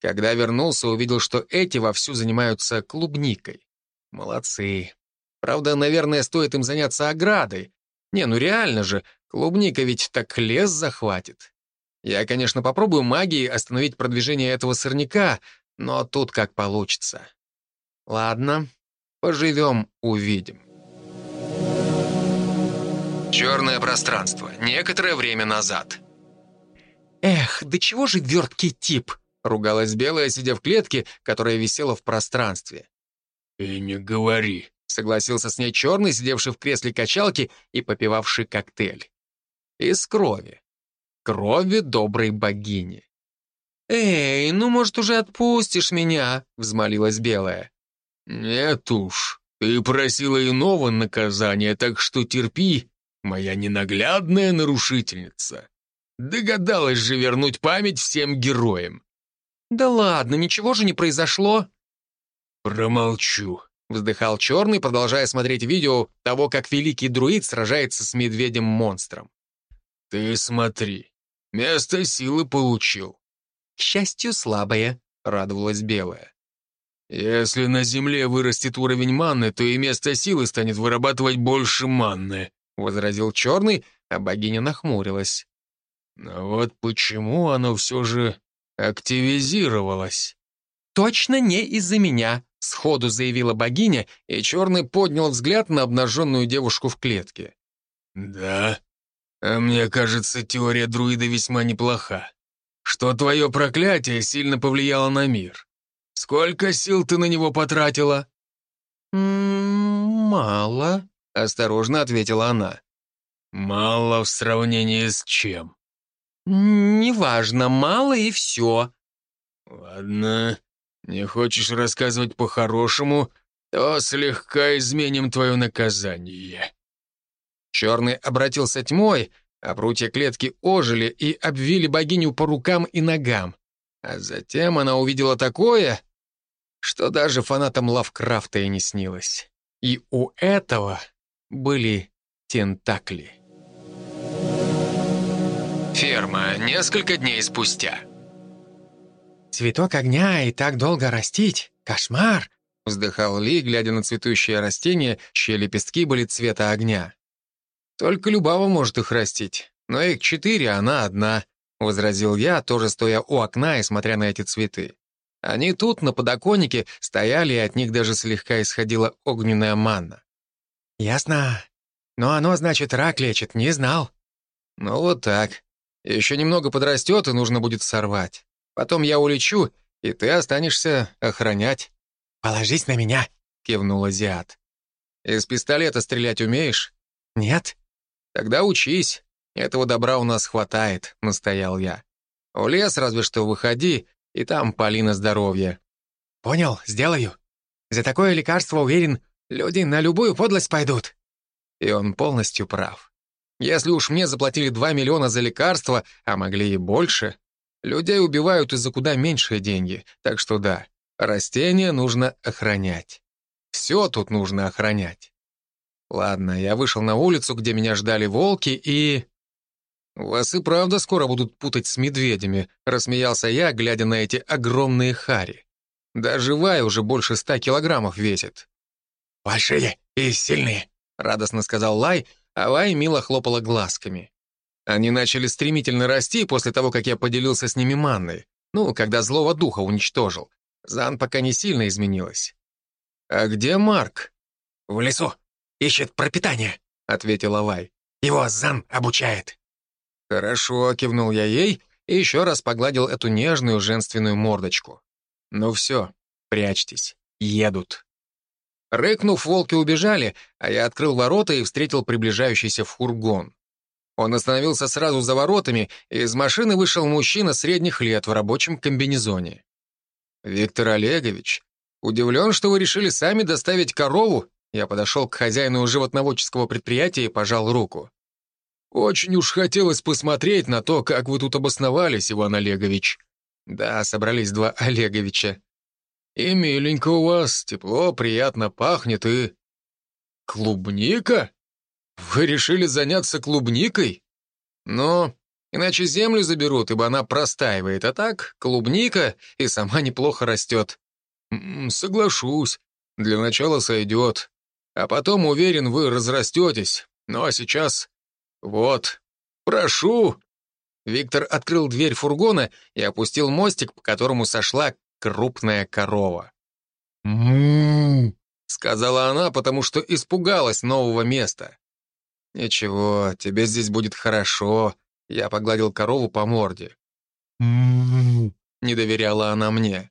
A: Когда вернулся, увидел, что эти вовсю занимаются клубникой. Молодцы. Правда, наверное, стоит им заняться оградой. Не, ну реально же, Клубника ведь так лес захватит. Я, конечно, попробую магией остановить продвижение этого сорняка, но тут как получится. Ладно, поживем, увидим.
B: Черное пространство. Некоторое время назад.
C: «Эх, да чего же верткий тип?» — ругалась Белая, сидя в клетке, которая висела в пространстве.
A: «И не говори», — согласился с ней Черный, сидевший в кресле качалки и попивавший коктейль. Из крови. Крови доброй богини.
C: «Эй, ну, может, уже отпустишь меня?» — взмолилась Белая.
A: «Нет уж, ты просила иного наказания, так что терпи, моя ненаглядная нарушительница. Догадалась же вернуть память всем героям».
C: «Да ладно, ничего же не произошло».
A: «Промолчу», — вздыхал Черный, продолжая смотреть видео того, как великий друид сражается с медведем-монстром. «Ты смотри, место силы получил.
C: «К счастью, слабое», — радовалась Белая.
A: «Если на Земле вырастет уровень манны, то и место силы станет вырабатывать больше манны», — возразил Черный, а богиня нахмурилась. «Но вот почему оно все же активизировалось?»
C: «Точно не из-за меня», — сходу заявила богиня, и Черный поднял взгляд на обнаженную девушку в клетке.
A: «Да? А мне кажется, теория друида весьма неплоха что твое проклятие сильно повлияло на мир. Сколько сил ты на него потратила?»
C: «Мало», — осторожно ответила она.
A: «Мало в сравнении с чем?»
C: «Неважно, мало и все».
A: «Ладно, не хочешь рассказывать по-хорошему, то слегка изменим твое наказание».
C: Черный обратился тьмой, а прутья клетки ожили и обвили богиню по рукам и ногам. А затем она увидела такое, что даже фанатам Лавкрафта и не снилось. И у этого были тентакли.
B: Ферма. Несколько дней спустя.
C: «Цветок огня и так долго растить. Кошмар!» — вздыхал Ли, глядя на цветущее растение, чьи лепестки были цвета огня. «Только Любава может их растить, но их четыре, а она одна», — возразил я, тоже стоя у окна и смотря на эти цветы. Они тут, на подоконнике, стояли, и от них даже слегка исходила огненная манна. «Ясно. Но оно, значит, рак лечит, не знал». «Ну вот так. Еще немного подрастет, и нужно будет сорвать. Потом я улечу, и ты останешься охранять». «Положись на меня», — кивнул азиат. «Из пистолета стрелять умеешь?» «Нет». «Тогда учись. Этого добра у нас хватает», — настоял я. «В лес разве что выходи, и там Полина здоровье». «Понял, сделаю. За такое лекарство, уверен, люди на любую подлость пойдут». И он полностью прав. Если уж мне заплатили 2 миллиона за лекарство, а могли и больше, людей убивают и за куда меньшие деньги, так что да, растения нужно охранять. Все тут нужно охранять. Ладно, я вышел на улицу, где меня ждали волки, и... «Вас и правда скоро будут путать с медведями», — рассмеялся я, глядя на эти огромные хари. Даже Вай уже больше ста килограммов весит. «Большие и сильные», — радостно сказал Лай, а Вай мило хлопала глазками. Они начали стремительно расти после того, как я поделился с ними манной. Ну, когда злого духа уничтожил. Зан пока не сильно изменилась. «А где Марк?» «В лесу», ищет пропитание», — ответила Вай. «Его Зан обучает». «Хорошо», — кивнул я ей и еще раз погладил эту нежную женственную мордочку. «Ну все, прячьтесь, едут». Рыкнув, волки убежали, а я открыл ворота и встретил приближающийся фургон. Он остановился сразу за воротами, и из машины вышел мужчина средних лет в рабочем комбинезоне. «Виктор Олегович, удивлен, что вы решили сами доставить корову я подошел к хозяину животноводческого предприятия и пожал руку. «Очень уж хотелось посмотреть на то, как вы тут обосновались, Иван Олегович». «Да, собрались два <laughs> Олеговича». «И миленько у вас, тепло, приятно пахнет и...» «Клубника? Вы решили заняться клубникой?» «Ну, иначе землю заберут, ибо она простаивает, а так клубника и сама неплохо растет». «Соглашусь, для начала сойдет. А потом, уверен, вы разрастетесь. Ну а сейчас... Вот. Прошу!» Виктор открыл дверь фургона и опустил мостик, по которому сошла крупная корова.
A: «Му!»
C: — сказала она, потому что испугалась нового места.
A: «Ничего, тебе здесь будет хорошо», — я погладил корову по морде.
C: «М-м-м»,
A: не доверяла она мне.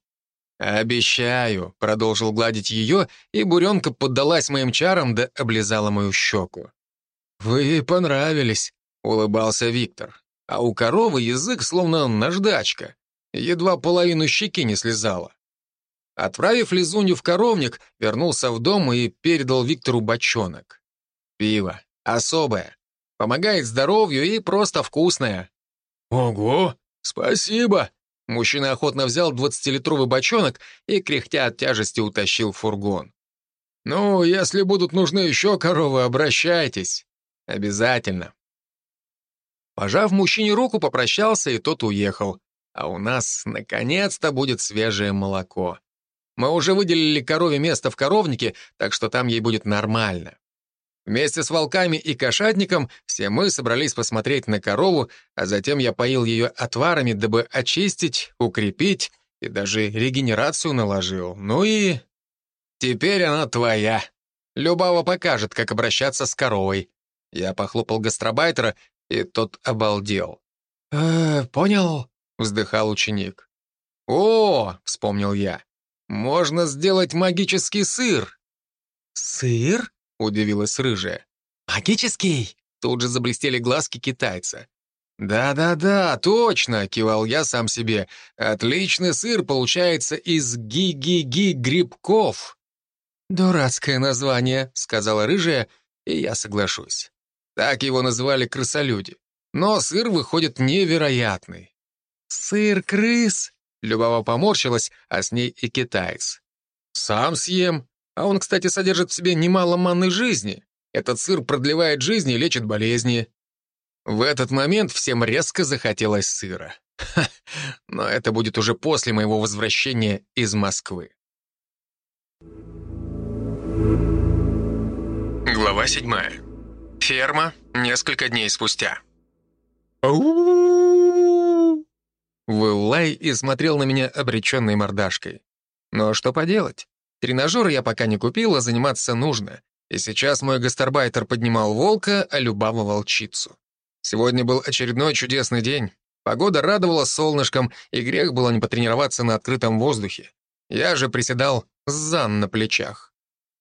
A: «Обещаю», — продолжил гладить ее, и буренка поддалась моим чарам да облизала мою щеку. «Вы понравились», — улыбался Виктор. А у коровы язык словно наждачка. Едва половину щеки не слезала. Отправив Лизунью в коровник, вернулся в дом и передал Виктору бочонок. Пиво. Особое. Помогает здоровью и просто вкусное.
B: «Ого! Спасибо!»
A: Мужчина охотно взял 20-литровый бочонок и, кряхтя от тяжести, утащил фургон.
B: «Ну, если будут нужны еще коровы, обращайтесь».
A: «Обязательно». Пожав мужчине руку, попрощался, и тот уехал. А у нас, наконец-то, будет свежее молоко. Мы уже выделили корове место в коровнике, так что там ей будет нормально. Вместе с волками и кошатником все мы собрались посмотреть на корову, а затем я поил ее отварами, дабы очистить, укрепить и даже регенерацию наложил. Ну и... Теперь она твоя. Любава покажет, как обращаться с коровой. Я похлопал гастробайтера, и тот обалдел.
C: «Э, понял», —
A: вздыхал ученик. «О!» — вспомнил я. «Можно сделать магический сыр».
C: «Сыр?»
A: — удивилась рыжая.
C: «Магический?»
A: Тут же заблестели глазки китайца. «Да-да-да, точно!» — кивал я сам себе. «Отличный сыр получается из ги-ги-ги-грибков!» «Дурацкое название», — сказала рыжая, и я соглашусь. Так его называли крысолюди. Но сыр выходит невероятный. «Сыр крыс?» — Любава поморщилась, а с ней и китаец. «Сам съем. А он, кстати, содержит в себе немало манной жизни. Этот сыр продлевает жизнь и лечит болезни». В этот момент всем резко захотелось сыра. Ха, но это будет уже после моего возвращения из Москвы. Глава седьмая. Ферма несколько дней спустя. Выл Лай и смотрел на меня обреченной мордашкой. Но что поделать? Тренажер я пока не купил, а заниматься нужно. И сейчас мой гастарбайтер поднимал волка, а Любава — волчицу. Сегодня был очередной чудесный день. Погода радовала солнышком, и грех было не потренироваться на открытом воздухе. Я же приседал с Зан на плечах.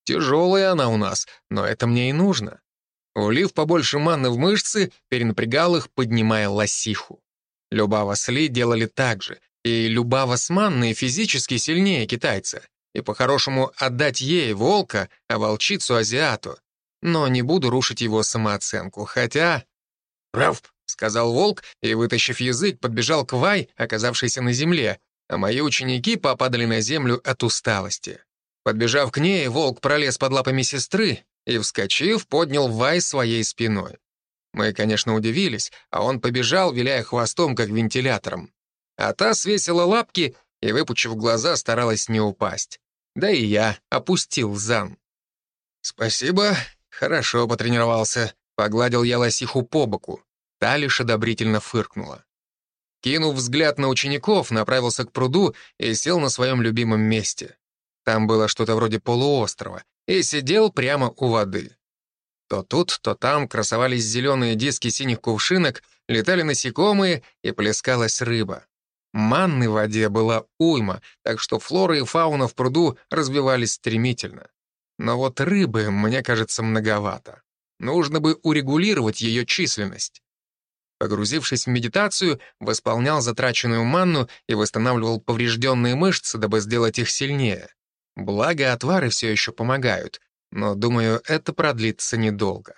A: Тяжелая она у нас, но это мне и нужно. Улив побольше манны в мышцы, перенапрягал их, поднимая лосиху. Любава с Ли делали так же, и Любава с манной физически сильнее китайца. И по-хорошему отдать ей волка, а волчицу азиату. Но не буду рушить его самооценку, хотя... «Раф!» — сказал волк, и, вытащив язык, подбежал к Вай, оказавшейся на земле, а мои ученики попадали на землю от усталости. Подбежав к ней, волк пролез под лапами сестры, и, вскочив, поднял Вай своей спиной. Мы, конечно, удивились, а он побежал, виляя хвостом, как вентилятором. А та свесила лапки и, выпучив глаза, старалась не упасть. Да и я опустил зан. «Спасибо, хорошо потренировался», — погладил я лосиху по боку. Та лишь одобрительно фыркнула. Кинув взгляд на учеников, направился к пруду и сел на своем любимом месте. Там было что-то вроде полуострова, и сидел прямо у воды. То тут, то там красовались зеленые диски синих кувшинок, летали насекомые и плескалась рыба. Манны в воде была уйма, так что флора и фауна в пруду разбивались стремительно. Но вот рыбы, мне кажется, многовато. Нужно бы урегулировать ее численность. Погрузившись в медитацию, восполнял затраченную манну и восстанавливал поврежденные мышцы, дабы сделать их сильнее. Благо, отвары все еще помогают, но, думаю, это продлится недолго.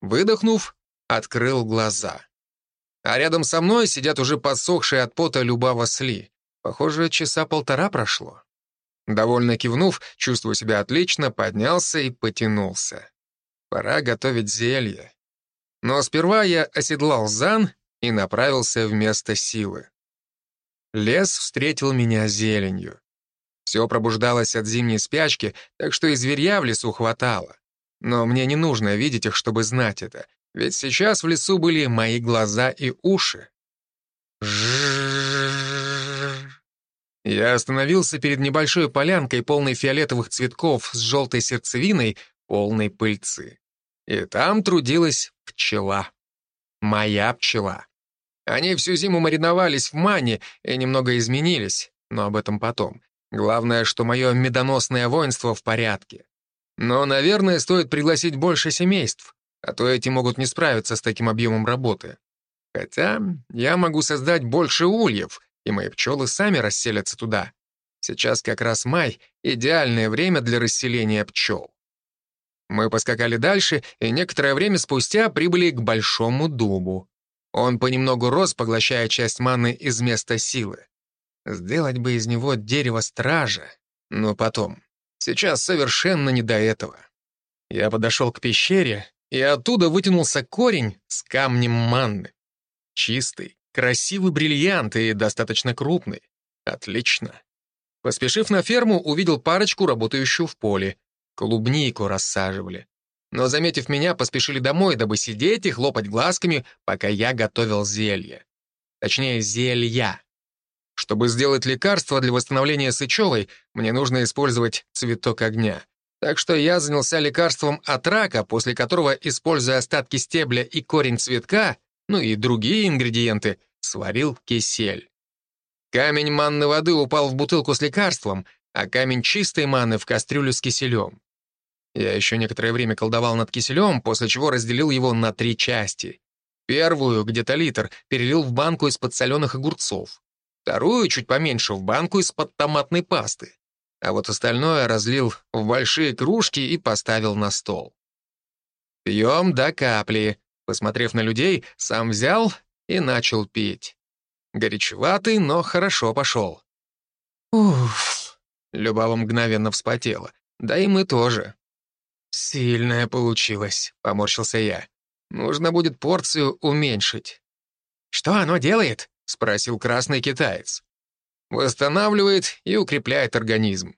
A: Выдохнув, открыл глаза. А рядом со мной сидят уже подсохшие от пота Любава Сли. Похоже, часа полтора прошло. Довольно кивнув, чувствую себя отлично, поднялся и потянулся. Пора готовить зелье. Но сперва я оседлал Зан и направился вместо силы. Лес встретил меня зеленью. Все пробуждалось от зимней спячки, так что и зверья в лесу хватало. Но мне не нужно видеть их, чтобы знать это, ведь сейчас в лесу были мои глаза и уши. Я остановился перед небольшой полянкой, полной фиолетовых цветков с желтой сердцевиной, полной пыльцы. И там трудилась пчела. Моя пчела. Они всю зиму мариновались в мане и немного изменились, но об этом потом. Главное, что мое медоносное воинство в порядке. Но, наверное, стоит пригласить больше семейств, а то эти могут не справиться с таким объемом работы. Хотя я могу создать больше ульев, и мои пчелы сами расселятся туда. Сейчас как раз май — идеальное время для расселения пчел. Мы поскакали дальше, и некоторое время спустя прибыли к Большому дубу. Он понемногу рос, поглощая часть маны из места силы. Сделать бы из него дерево стража, но потом. Сейчас совершенно не до этого. Я подошел к пещере, и оттуда вытянулся корень с камнем манны. Чистый, красивый бриллиант и достаточно крупный. Отлично. Поспешив на ферму, увидел парочку, работающую в поле. Клубнику рассаживали. Но, заметив меня, поспешили домой, дабы сидеть и хлопать глазками, пока я готовил зелье. Точнее, зелья. Чтобы сделать лекарство для восстановления Сычевой, мне нужно использовать цветок огня. Так что я занялся лекарством от рака, после которого, используя остатки стебля и корень цветка, ну и другие ингредиенты, сварил кисель. Камень манны воды упал в бутылку с лекарством, а камень чистой маны в кастрюлю с киселем. Я еще некоторое время колдовал над киселем, после чего разделил его на три части. Первую, где-то литр, перелил в банку из-под соленых огурцов. Вторую, чуть поменьше, в банку из-под томатной пасты. А вот остальное разлил в большие кружки и поставил на стол. Пьем до капли. Посмотрев на людей, сам взял и начал пить. Горячеватый, но хорошо пошел. Уф. Любава мгновенно вспотела. Да и мы тоже. «Сильная получилась», — поморщился я. «Нужно будет порцию уменьшить».
C: «Что оно делает?» — спросил красный китаец.
A: «Восстанавливает и укрепляет организм.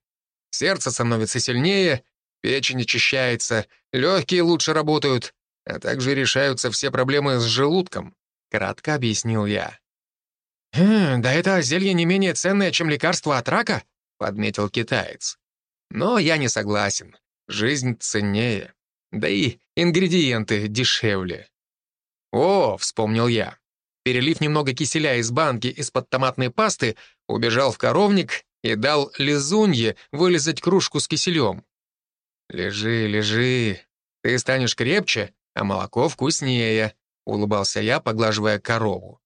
A: Сердце становится сильнее, печень очищается, легкие лучше работают, а также решаются все проблемы с желудком», — кратко объяснил я.
C: «Хм, да это зелье не менее ценное, чем лекарство от рака», — подметил китаец.
A: «Но я не согласен. Жизнь ценнее. Да и ингредиенты дешевле». «О», — вспомнил я. Перелив немного киселя из банки из-под томатной пасты, убежал в коровник и дал лизунье вылезать кружку с киселем. «Лежи, лежи. Ты станешь крепче, а молоко вкуснее», — улыбался я, поглаживая корову.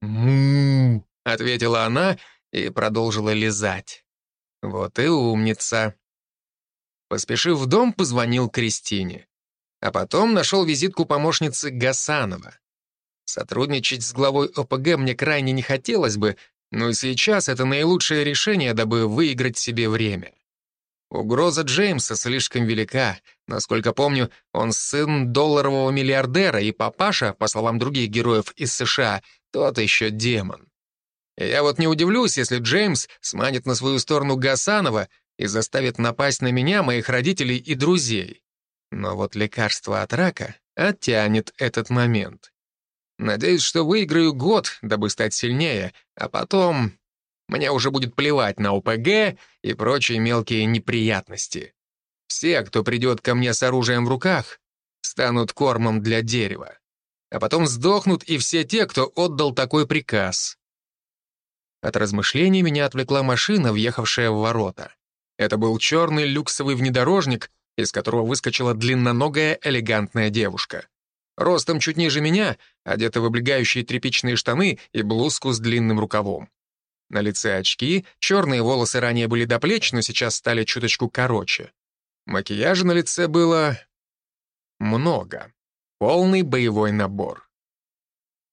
C: «Му!»
A: — ответила она и продолжила лизать. «Вот и умница». Поспешив в дом, позвонил Кристине. А потом нашел визитку помощницы Гасанова. Сотрудничать с главой ОПГ мне крайне не хотелось бы, но сейчас это наилучшее решение, дабы выиграть себе время. Угроза Джеймса слишком велика. Насколько помню, он сын долларового миллиардера, и папаша, по словам других героев из США, тот еще демон. Я вот не удивлюсь, если Джеймс сманит на свою сторону Гасанова и заставит напасть на меня, моих родителей и друзей. Но вот лекарство от рака оттянет этот момент. Надеюсь, что выиграю год, дабы стать сильнее, а потом мне уже будет плевать на ОПГ и прочие мелкие неприятности. Все, кто придет ко мне с оружием в руках, станут кормом для дерева. А потом сдохнут и все те, кто отдал такой приказ. От размышлений меня отвлекла машина, въехавшая в ворота. Это был черный люксовый внедорожник, из которого выскочила длинноногая элегантная девушка. Ростом чуть ниже меня, одета в облегающие тряпичные штаны и блузку с длинным рукавом. На лице очки, черные волосы ранее были до плеч, но сейчас стали чуточку короче. Макияжа на лице было... много. Полный боевой набор.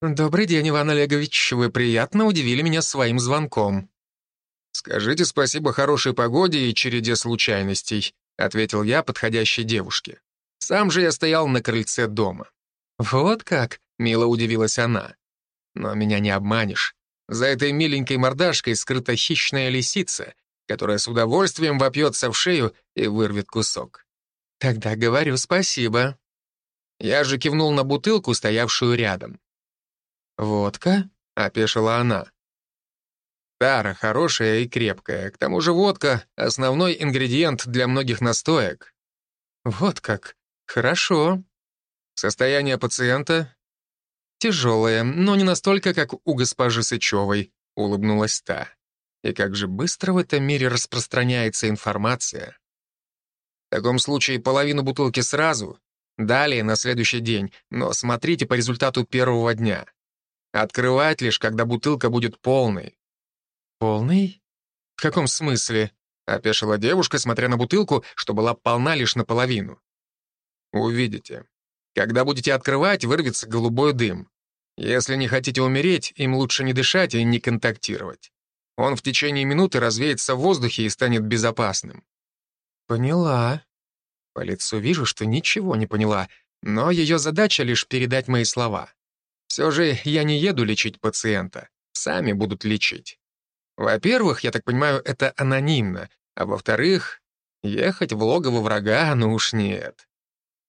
A: «Добрый день, Иван Олегович. Вы приятно удивили меня своим звонком». «Скажите спасибо хорошей погоде и череде случайностей», ответил я подходящей девушке. Сам же я стоял на крыльце дома. «Вот как?» — мило удивилась она. «Но меня не обманешь. За этой миленькой мордашкой скрыта хищная лисица, которая с удовольствием вопьется в шею и вырвет кусок. Тогда говорю спасибо». Я же кивнул на бутылку, стоявшую рядом. «Водка?» — опешила она. Тара хорошая и крепкая. К тому же водка — основной ингредиент для многих настоек. Вот как. Хорошо. Состояние пациента? Тяжелое, но не настолько, как у госпожи Сычевой, улыбнулась та. И как же быстро в этом мире распространяется информация. В таком случае половину бутылки сразу, далее на следующий день, но смотрите по результату первого дня. Открывать лишь, когда бутылка будет полной. Полный? В каком смысле? Опешила девушка, смотря на бутылку, что была полна лишь наполовину. Увидите. Когда будете открывать, вырвется голубой дым. Если не хотите умереть, им лучше не дышать и не контактировать. Он в течение минуты развеется в воздухе и станет безопасным. Поняла. По лицу вижу, что ничего не поняла, но ее задача лишь передать мои слова. Все же я не еду лечить пациента. Сами будут лечить. Во-первых, я так понимаю, это анонимно, а во-вторых, ехать в логово врага, ну уж нет.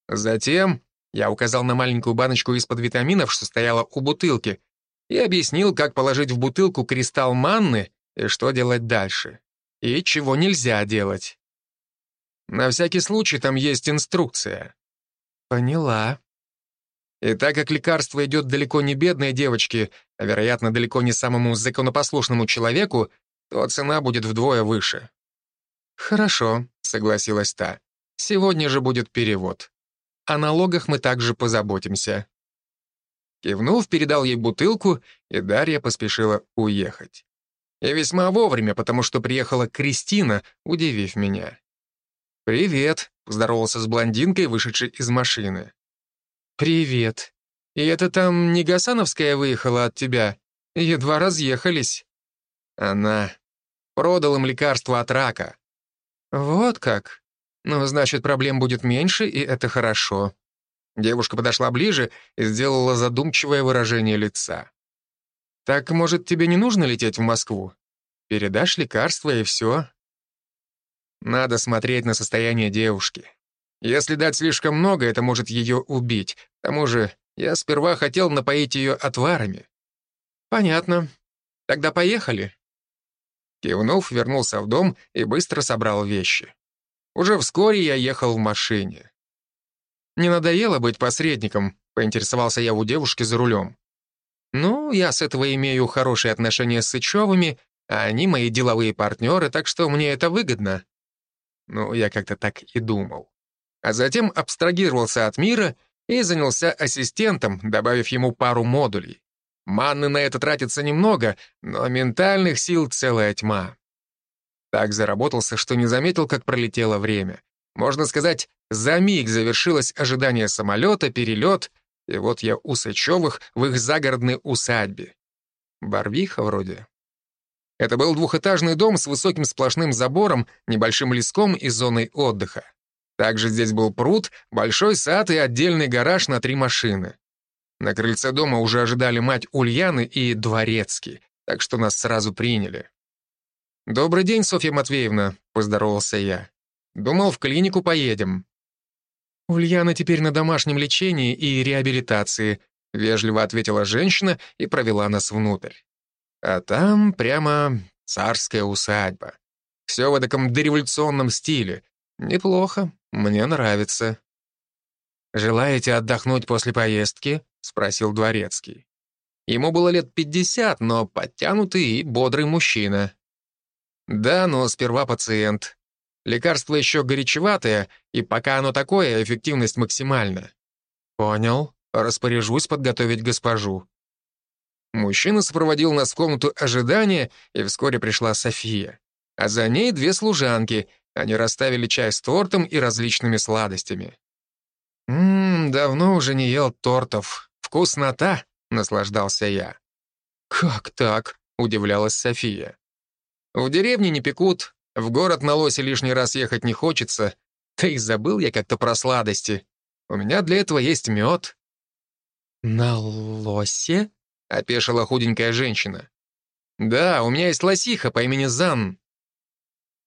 A: Затем я указал на маленькую баночку из-под витаминов, что стояла у бутылки, и объяснил, как положить в бутылку кристалл манны и что делать дальше. И чего нельзя делать. На всякий случай там есть инструкция. Поняла. И так как лекарство идет далеко не бедной девочке, а, вероятно, далеко не самому законопослушному человеку, то цена будет вдвое выше. «Хорошо», — согласилась та. «Сегодня же будет перевод. О налогах мы также позаботимся». Кивнув, передал ей бутылку, и Дарья поспешила уехать. И весьма вовремя, потому что приехала Кристина, удивив меня. «Привет», — поздоровался с блондинкой, вышедшей из машины. «Привет. И это там не Гасановская выехала от тебя? Едва разъехались». Она продал им лекарство от рака. «Вот как? Ну, значит, проблем будет меньше, и это хорошо». Девушка подошла ближе и сделала задумчивое выражение лица. «Так, может, тебе не нужно лететь в Москву? Передашь лекарство, и все». Надо смотреть на состояние девушки. Если дать слишком много, это может ее убить. К тому же я сперва хотел напоить ее отварами. «Понятно. Тогда поехали». Кивнув, вернулся в дом и быстро собрал вещи. Уже вскоре я ехал в машине. «Не надоело быть посредником?» — поинтересовался я у девушки за рулем. «Ну, я с этого имею хорошие отношения с Сычевыми, а они мои деловые партнеры, так что мне это выгодно». Ну, я как-то так и думал. А затем абстрагировался от мира и занялся ассистентом, добавив ему пару модулей. Манны на это тратится немного, но ментальных сил целая тьма. Так заработался, что не заметил, как пролетело время. Можно сказать, за миг завершилось ожидание самолета, перелет, и вот я у Сычевых в их загородной усадьбе. Барвиха вроде. Это был двухэтажный дом с высоким сплошным забором, небольшим леском и зоной отдыха. Также здесь был пруд, большой сад и отдельный гараж на три машины. На крыльце дома уже ожидали мать Ульяны и Дворецкий, так что нас сразу приняли. «Добрый день, Софья Матвеевна», — поздоровался я. «Думал, в клинику поедем». «Ульяна теперь на домашнем лечении и реабилитации», — вежливо ответила женщина и провела нас внутрь. А там прямо царская усадьба. Все в таком дореволюционном стиле. Неплохо, мне нравится. «Желаете отдохнуть после поездки?» — спросил Дворецкий. Ему было лет пятьдесят, но подтянутый и бодрый мужчина. «Да, но сперва пациент. Лекарство еще горячеватое, и пока оно такое, эффективность максимальна». «Понял. Распоряжусь подготовить госпожу». Мужчина сопроводил нас в комнату ожидания, и вскоре пришла София. А за ней две служанки. Они расставили чай с тортом и различными сладостями. «Ммм, давно уже не ел тортов. Вкуснота!» — наслаждался я. «Как так?» — удивлялась София. «В деревне не пекут, в город на лосе лишний раз ехать не хочется. Да и забыл я как-то про сладости. У меня для этого есть мед». «На лосе?» — опешила худенькая женщина. «Да, у меня есть лосиха по имени Зан».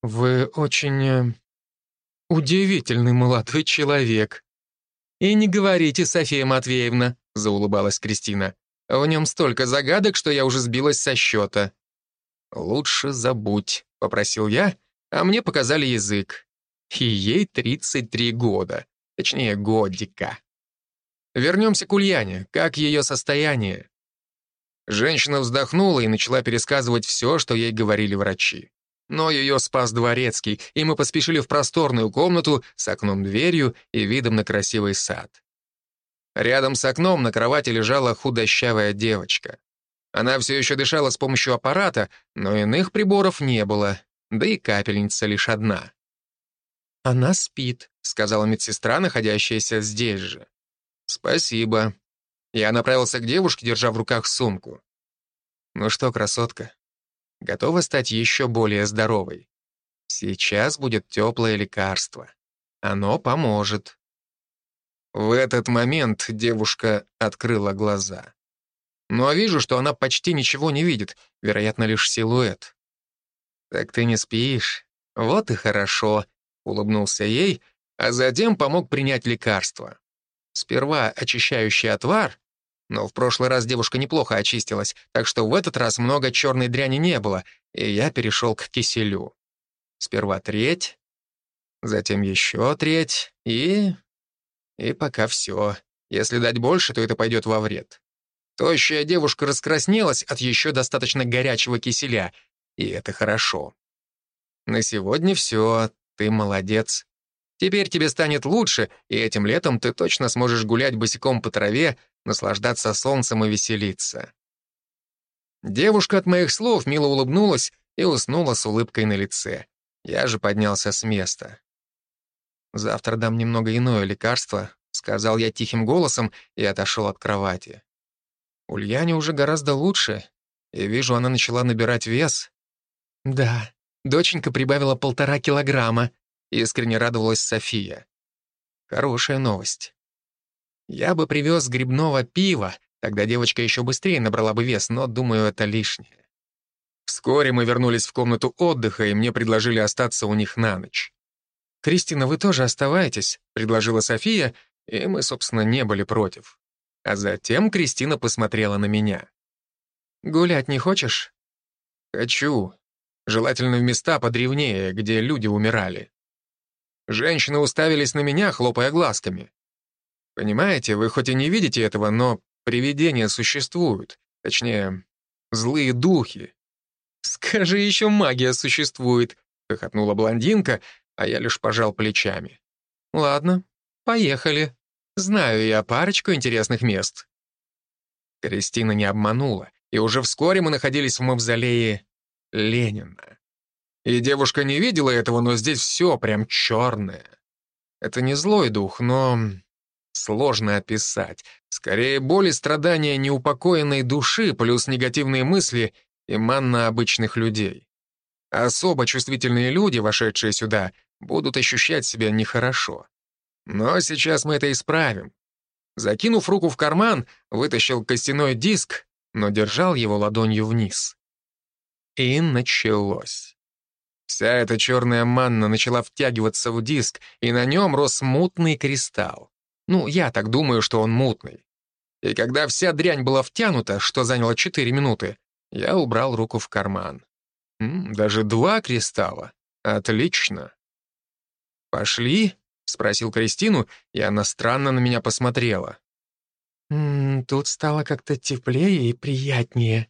A: «Вы очень... Э, удивительный молодой человек». «И не говорите, София Матвеевна», — заулыбалась Кристина. «В нем столько загадок, что я уже сбилась со счета». «Лучше забудь», — попросил я, а мне показали язык. И ей 33 года, точнее, годика. Вернемся к Ульяне. Как ее состояние?» Женщина вздохнула и начала пересказывать все, что ей говорили врачи. Но ее спас дворецкий, и мы поспешили в просторную комнату с окном-дверью и видом на красивый сад. Рядом с окном на кровати лежала худощавая девочка. Она все еще дышала с помощью аппарата, но иных приборов не было, да и капельница лишь одна.
C: «Она спит», —
A: сказала медсестра, находящаяся здесь же. «Спасибо». Я направился к девушке, держа в руках сумку. «Ну что, красотка, готова стать еще более здоровой? Сейчас будет теплое лекарство. Оно поможет». В этот момент девушка открыла глаза. Но вижу, что она почти ничего не видит, вероятно, лишь силуэт. «Так ты не спишь? Вот и хорошо», — улыбнулся ей, а затем помог принять лекарство. Сперва очищающий отвар, но в прошлый раз девушка неплохо очистилась, так что в этот раз много черной дряни не было, и я перешел к киселю. Сперва треть, затем еще треть, и... И пока все. Если дать больше, то это пойдет во вред. Тощая девушка раскраснелась от еще достаточно горячего киселя, и это хорошо. На сегодня все, ты молодец. Теперь тебе станет лучше, и этим летом ты точно сможешь гулять босиком по траве, наслаждаться солнцем и веселиться. Девушка от моих слов мило улыбнулась и уснула с улыбкой на лице. Я же поднялся с места. «Завтра дам немного иное лекарство», — сказал я тихим голосом и отошел от кровати. Ульяне уже гораздо лучше, и вижу, она начала набирать вес. «Да, доченька прибавила полтора килограмма», — искренне радовалась София. «Хорошая новость. Я бы привез грибного пива, тогда девочка еще быстрее набрала бы вес, но, думаю, это лишнее». Вскоре мы вернулись в комнату отдыха, и мне предложили остаться у них на ночь. «Кристина, вы тоже оставайтесь», — предложила София, и мы, собственно, не были против. А затем Кристина посмотрела на меня. «Гулять не хочешь?» «Хочу. Желательно в места подревнее, где люди умирали». Женщины уставились на меня, хлопая глазками. «Понимаете, вы хоть и не видите этого, но привидения существуют. Точнее, злые духи». «Скажи, еще магия существует», — хохотнула блондинка, а я лишь пожал плечами. «Ладно, поехали. Знаю я парочку интересных мест». Кристина не обманула, и уже вскоре мы находились в мавзолее Ленина. И девушка не видела этого, но здесь все прям черное. Это не злой дух, но сложно описать. Скорее, боль и страдания неупокоенной души плюс негативные мысли и манна обычных людей. Особо чувствительные люди, вошедшие сюда, будут ощущать себя нехорошо. Но сейчас мы это исправим. Закинув руку в карман, вытащил костяной диск, но держал его ладонью вниз. И началось. Вся эта черная манна начала втягиваться в диск, и на нем рос мутный кристалл. Ну, я так думаю, что он мутный. И когда вся дрянь была втянута, что заняло 4 минуты, я убрал руку в карман. М -м, даже два кристалла. Отлично. «Пошли?» — спросил Кристину, и она странно на меня посмотрела.
C: «М -м, «Тут стало как-то теплее и приятнее».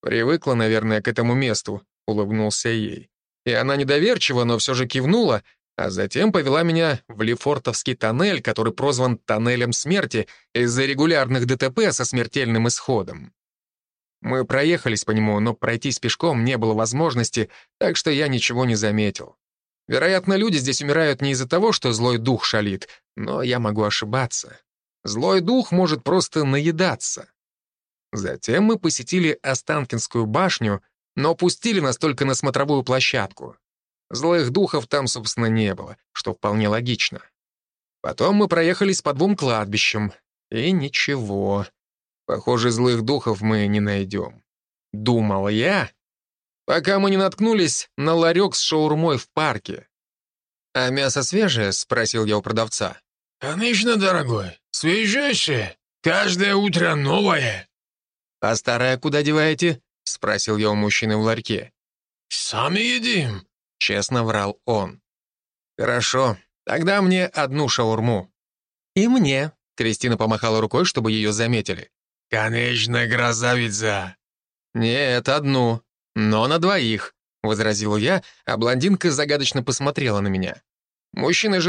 A: «Привыкла, наверное, к этому месту», — улыбнулся ей. И она недоверчиво, но все же кивнула, а затем повела меня в Лефортовский тоннель, который прозван «тоннелем смерти» из-за регулярных ДТП со смертельным исходом. Мы проехались по нему, но пройтись пешком не было возможности, так что я ничего не заметил. Вероятно, люди здесь умирают не из-за того, что злой дух шалит, но я могу ошибаться. Злой дух может просто наедаться. Затем мы посетили Останкинскую башню, но пустили нас только на смотровую площадку. Злых духов там, собственно, не было, что вполне логично. Потом мы проехались по двум кладбищам, и ничего. Похоже, злых духов мы не найдем. Думал я, пока мы не наткнулись на ларек с шаурмой в парке. «А мясо свежее?» — спросил я у продавца.
B: «Конечно, дорогой. Свежайшее. Каждое утро новое».
A: «А старое куда деваете?» — спросил я у мужчины в ларьке.
B: «Сами едим», —
A: честно врал он. «Хорошо, тогда мне одну шаурму».
C: «И мне»,
A: Кристина помахала рукой, чтобы ее заметили.
B: «Конечно, красавица!»
A: «Нет, одну, но на двоих», — возразил я, а блондинка загадочно посмотрела на меня. Мужчины же